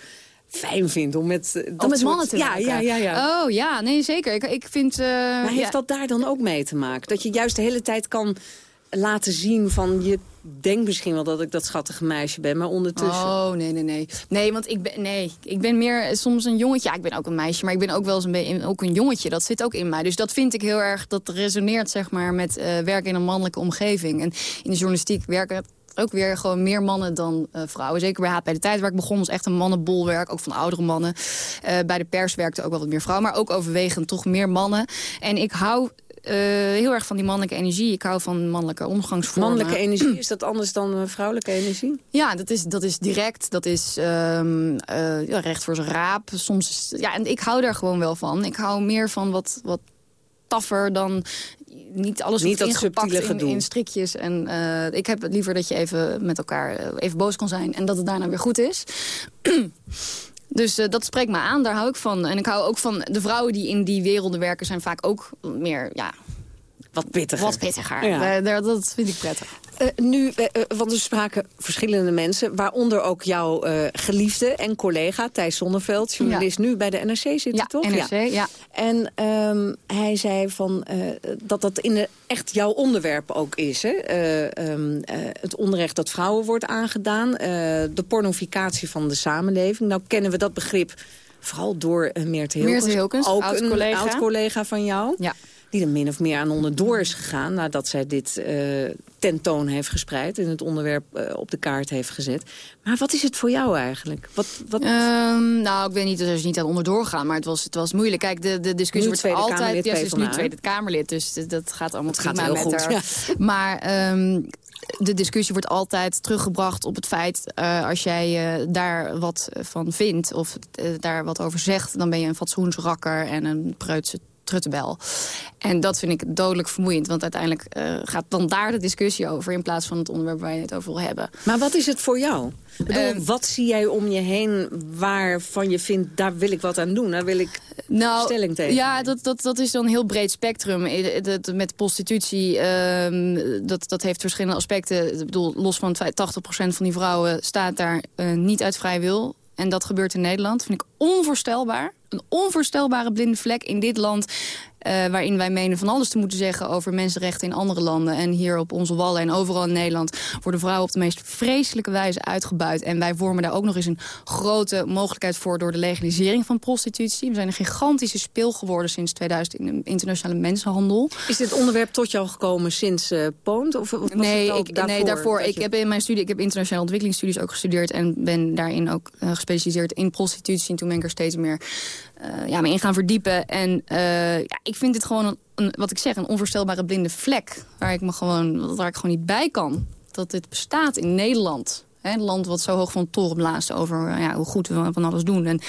fijn vindt om met, eh, dat om met soort- mannen te ja, werken. Ja, ja, ja. Oh ja, nee zeker. Ik, ik vind... eh, maar heeft ja. dat daar dan ook mee te maken? Dat je juist de hele tijd kan laten zien van... je denkt misschien wel dat ik dat schattige meisje ben, maar ondertussen... Oh, nee, nee, nee. Nee, want ik ben, nee, ik ben meer soms een jongetje. Ja, ik ben ook een meisje, maar ik ben ook wel eens een, ook een jongetje. Dat zit ook in mij. Dus dat vind ik heel erg, dat resoneert zeg maar met eh, werken in een mannelijke omgeving. En in de journalistiek werken ook weer gewoon meer mannen dan eh, vrouwen. Zeker bij HP De Tijd, waar ik begon, was echt een mannenbolwerk. Ook van oudere mannen. Eh, bij de pers werkte ook wel wat meer vrouwen. Maar ook overwegend toch meer mannen. En ik hou eh, heel erg van die mannelijke energie. Ik hou van mannelijke omgangsvormen. Mannelijke energie, is dat anders dan eh, vrouwelijke energie? Ja, dat is, dat is direct. Dat is ehm, eh, ja, recht voor zijn raap. Soms is, ja, en ik hou daar gewoon wel van. Ik hou meer van wat, wat taffer dan niet alles Niet dat ingepakt subtiele in, in strikjes. En eh, ik heb het liever dat je even met elkaar even boos kan zijn en dat het daarna weer goed is. Dus eh, dat spreekt me aan, daar hou ik van. En ik hou ook van de vrouwen die in die werelden werken... zijn vaak ook meer, ja... Wat pittiger. Wat pittiger. Ja. Eh, daar- dat vind ik prettig. Eh, nu, eh, eh, want er spraken verschillende mensen, waaronder ook jouw geliefde en collega Thijs Zonneveld, journalist nu bij de NRC zit Ja, toch? NRC, ja. En ehm, hij zei van, dat dat in de, echt jouw onderwerp ook is. Hè? Eh, ehm, eh, het onrecht dat vrouwen wordt aangedaan, de pornificatie van de samenleving. Nou kennen we dat begrip vooral door Meerte Hilkens. Meerte Hilkens, ook oud een collega. oud collega van jou. Ja. Die er min of meer aan onderdoor is gegaan... nadat zij dit uh, tentoon heeft gespreid... en het onderwerp uh, op de kaart heeft gezet. Maar wat is het voor jou eigenlijk? Wat, wat... Um, nou, ik weet niet, er is niet aan onderdoor gaan, maar het was, het was moeilijk. Kijk, de, de discussie wordt altijd... Kamerlid ja, ze is nu Tweede Kamerlid, dus dat gaat allemaal dat prima gaat met goed, haar. ja. Maar... Um, de discussie wordt altijd teruggebracht op het feit... Uh, als jij uh, daar wat van vindt of uh, daar wat over zegt... dan ben je een fatsoensrakker en een preutse truttebel. En dat vind ik dodelijk vermoeiend. Want uiteindelijk uh, gaat dan daar de discussie over... in plaats van het onderwerp waar je het over wil hebben. Maar wat is het voor jou? Ik bedoel, uh, wat zie jij om je heen waarvan je vindt... daar wil ik wat aan doen, daar wil ik nou, stelling tegen? Ja, dat, dat, dat is dan een heel breed spectrum. Dat, met prostitutie, uh, dat, dat heeft verschillende aspecten. Ik bedoel, los van het feit 80% van die vrouwen staat daar niet uit vrij wil. En dat gebeurt in Nederland. vind ik onvoorstelbaar. Een onvoorstelbare blinde vlek in dit land... Uh, waarin wij menen van alles te moeten zeggen over mensenrechten in andere landen. En hier op onze wallen en overal in Nederland worden vrouwen op de meest vreselijke wijze uitgebuit. En wij vormen daar ook nog eens een grote mogelijkheid voor door de legalisering van prostitutie. We zijn een gigantische speel geworden sinds 2000 in de internationale mensenhandel. Is dit onderwerp tot jou gekomen sinds uh, Poont? Of, of nee, ik, daarvoor, nee, daarvoor. Ik je... heb in mijn studie, ik heb internationale ontwikkelingsstudies ook gestudeerd en ben daarin ook uh, gespecialiseerd in prostitutie. En toen ben ik er steeds meer uh, ja, me in gaan verdiepen. En uh, ja, ik vind dit gewoon, een, een, wat ik zeg, een onvoorstelbare blinde vlek. Waar ik, me gewoon, waar ik gewoon niet bij kan. Dat dit bestaat in Nederland. Hè, een land wat zo hoog van toren blaast over uh, ja, hoe goed we van alles doen. En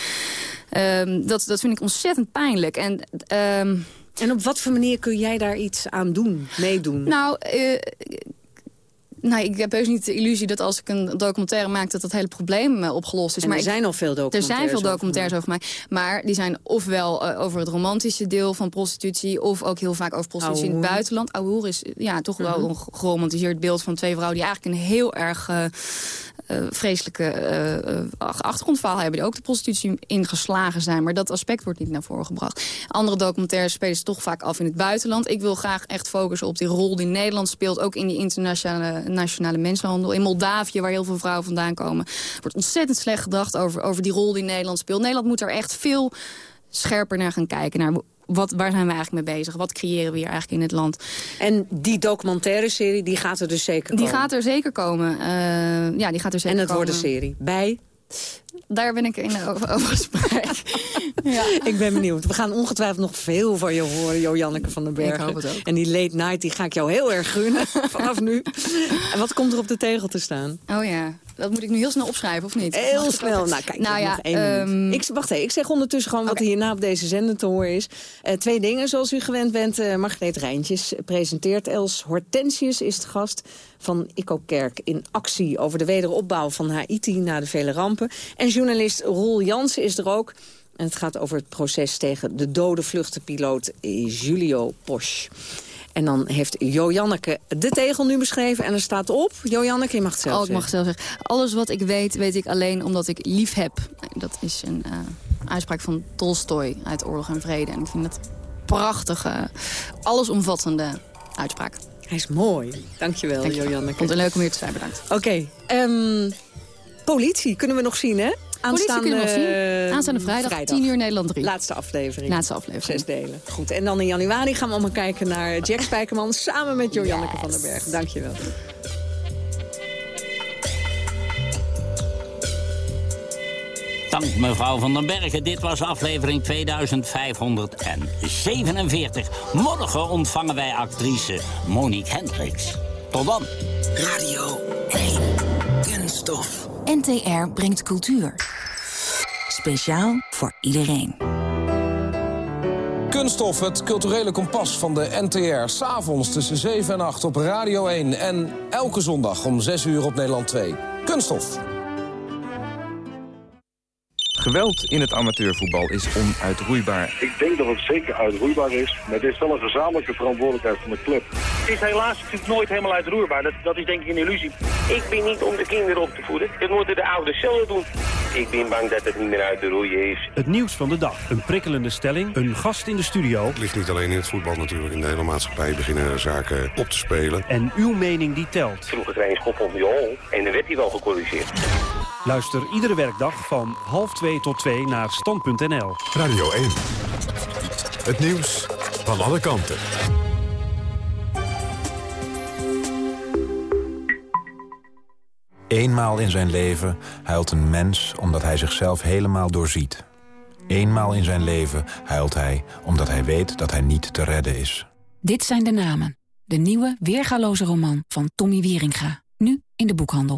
uh, dat, dat vind ik ontzettend pijnlijk. En, uh, en op wat voor manier kun jij daar iets aan doen, meedoen? Nou, nou, ik heb heus niet de illusie dat als ik een documentaire maak... dat dat hele probleem uh, opgelost is. En maar er zijn al veel documentaires Er zijn veel documentaires over mij. over mij. Maar die zijn ofwel uh, over het romantische deel van prostitutie... of ook heel vaak over prostitutie in het buitenland. Auhoer is ja, toch wel uh -huh. een geromantiseerd beeld van twee vrouwen... die eigenlijk een heel erg... Uh, vreselijke achtergrondverhaal hebben... die ook de prostitutie ingeslagen zijn. Maar dat aspect wordt niet naar voren gebracht. Andere documentaires spelen ze toch vaak af in het buitenland. Ik wil graag echt focussen op die rol die Nederland speelt... ook in die internationale nationale mensenhandel. In Moldavië, waar heel veel vrouwen vandaan komen... wordt ontzettend slecht gedacht over, over die rol die Nederland speelt. Nederland moet er echt veel scherper naar gaan kijken. Naar wat, waar zijn we eigenlijk mee bezig? Wat creëren we hier eigenlijk in het land? En die documentaire serie, die gaat er dus zeker komen? Die gaat er zeker komen. Uh, ja, die gaat er zeker en het komen. wordt een serie? Bij? Daar ben ik in over, over gesprek. ja. Ik ben benieuwd. We gaan ongetwijfeld nog veel van je horen, Jo Janneke van den Bergen. Ik hoop het ook. En die late night, die ga ik jou heel erg gunnen vanaf nu. En wat komt er op de tegel te staan? Oh ja, dat moet ik nu heel snel opschrijven, of niet? Heel snel. Nou, kijk, nou, ja, nog één um... ik, Wacht even, ik zeg ondertussen gewoon okay. wat hierna op deze zender te horen is. Uh, twee dingen, zoals u gewend bent. Uh, Margreet Rijntjes presenteert. Els Hortensius is de gast van Ikko Kerk in actie... over de wederopbouw van Haiti na de vele rampen. En journalist Roel Jansen is er ook. En het gaat over het proces tegen de dode vluchtenpiloot Julio Posch. En dan heeft Jo Janneke de tegel nu beschreven en er staat op... Jo Janneke, je mag het zelf oh, ik mag het zelf zeggen. Alles wat ik weet, weet ik alleen omdat ik lief heb. Dat is een uh, uitspraak van Tolstoy uit Oorlog en Vrede. En ik vind dat prachtige, allesomvattende uitspraak. Hij is mooi. Dankjewel, Dank Jo Janneke. Vond het leuk om hier te zijn, bedankt. Oké. Okay, um, politie kunnen we nog zien, hè? Aanstaande, kunnen we zien. Aanstaande vrijdag, vrijdag, 10 uur Nederland 3. Laatste aflevering. Laatste aflevering. Zes delen. Goed, en dan in januari gaan we allemaal kijken naar Jack Spijkerman... samen met Jo Janneke yes. van den Berg. Dankjewel. Dank mevrouw van den Bergen. Dit was aflevering 2547. Morgen ontvangen wij actrice Monique Hendricks. Tot dan. Radio 1. Kunststof. NTR brengt cultuur. Speciaal voor iedereen. Kunststof, het culturele kompas van de NTR. S'avonds tussen 7 en 8 op Radio 1. En elke zondag om 6 uur op Nederland 2. Kunststof. Geweld in het amateurvoetbal is onuitroeibaar. Ik denk dat het zeker uitroeibaar is, maar dit is wel een gezamenlijke verantwoordelijkheid van de club. Het is helaas natuurlijk nooit helemaal uitroeibaar. Dat, dat is denk ik een illusie. Ik ben niet om de kinderen op te voeden. Dat moeten de ouders zelf doen. Ik ben bang dat het niet meer uit te roeien is. Het nieuws van de dag. Een prikkelende stelling. Een gast in de studio. Het ligt niet alleen in het voetbal natuurlijk. In de hele maatschappij beginnen zaken op te spelen. En uw mening die telt. Vroeger kreeg een schop op je hol. En dan werd hij wel gecorrigeerd. Luister iedere werkdag van half 2 tot 2 naar stand.nl. Radio 1. Het nieuws van van alle kanten. Eenmaal in zijn leven huilt een mens omdat hij zichzelf helemaal doorziet. Eenmaal in zijn leven huilt hij omdat hij weet dat hij niet te redden is. Dit zijn de namen. De nieuwe, weergaloze roman van Tommy Wieringa. Nu in de boekhandel.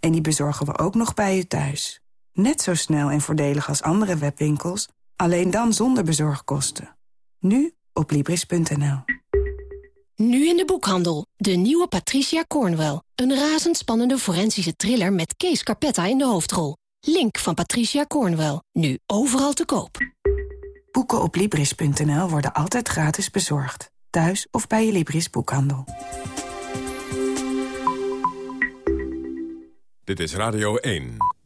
En die bezorgen we ook nog bij u thuis. Net zo snel en voordelig als andere webwinkels, alleen dan zonder bezorgkosten. Nu op Libris.nl. Nu in de boekhandel. De nieuwe Patricia Cornwell. Een razendspannende forensische thriller met Kees Carpetta in de hoofdrol. Link van Patricia Cornwell. Nu overal te koop. Boeken op Libris.nl worden altijd gratis bezorgd. Thuis of bij je Libris boekhandel. Dit is Radio 1.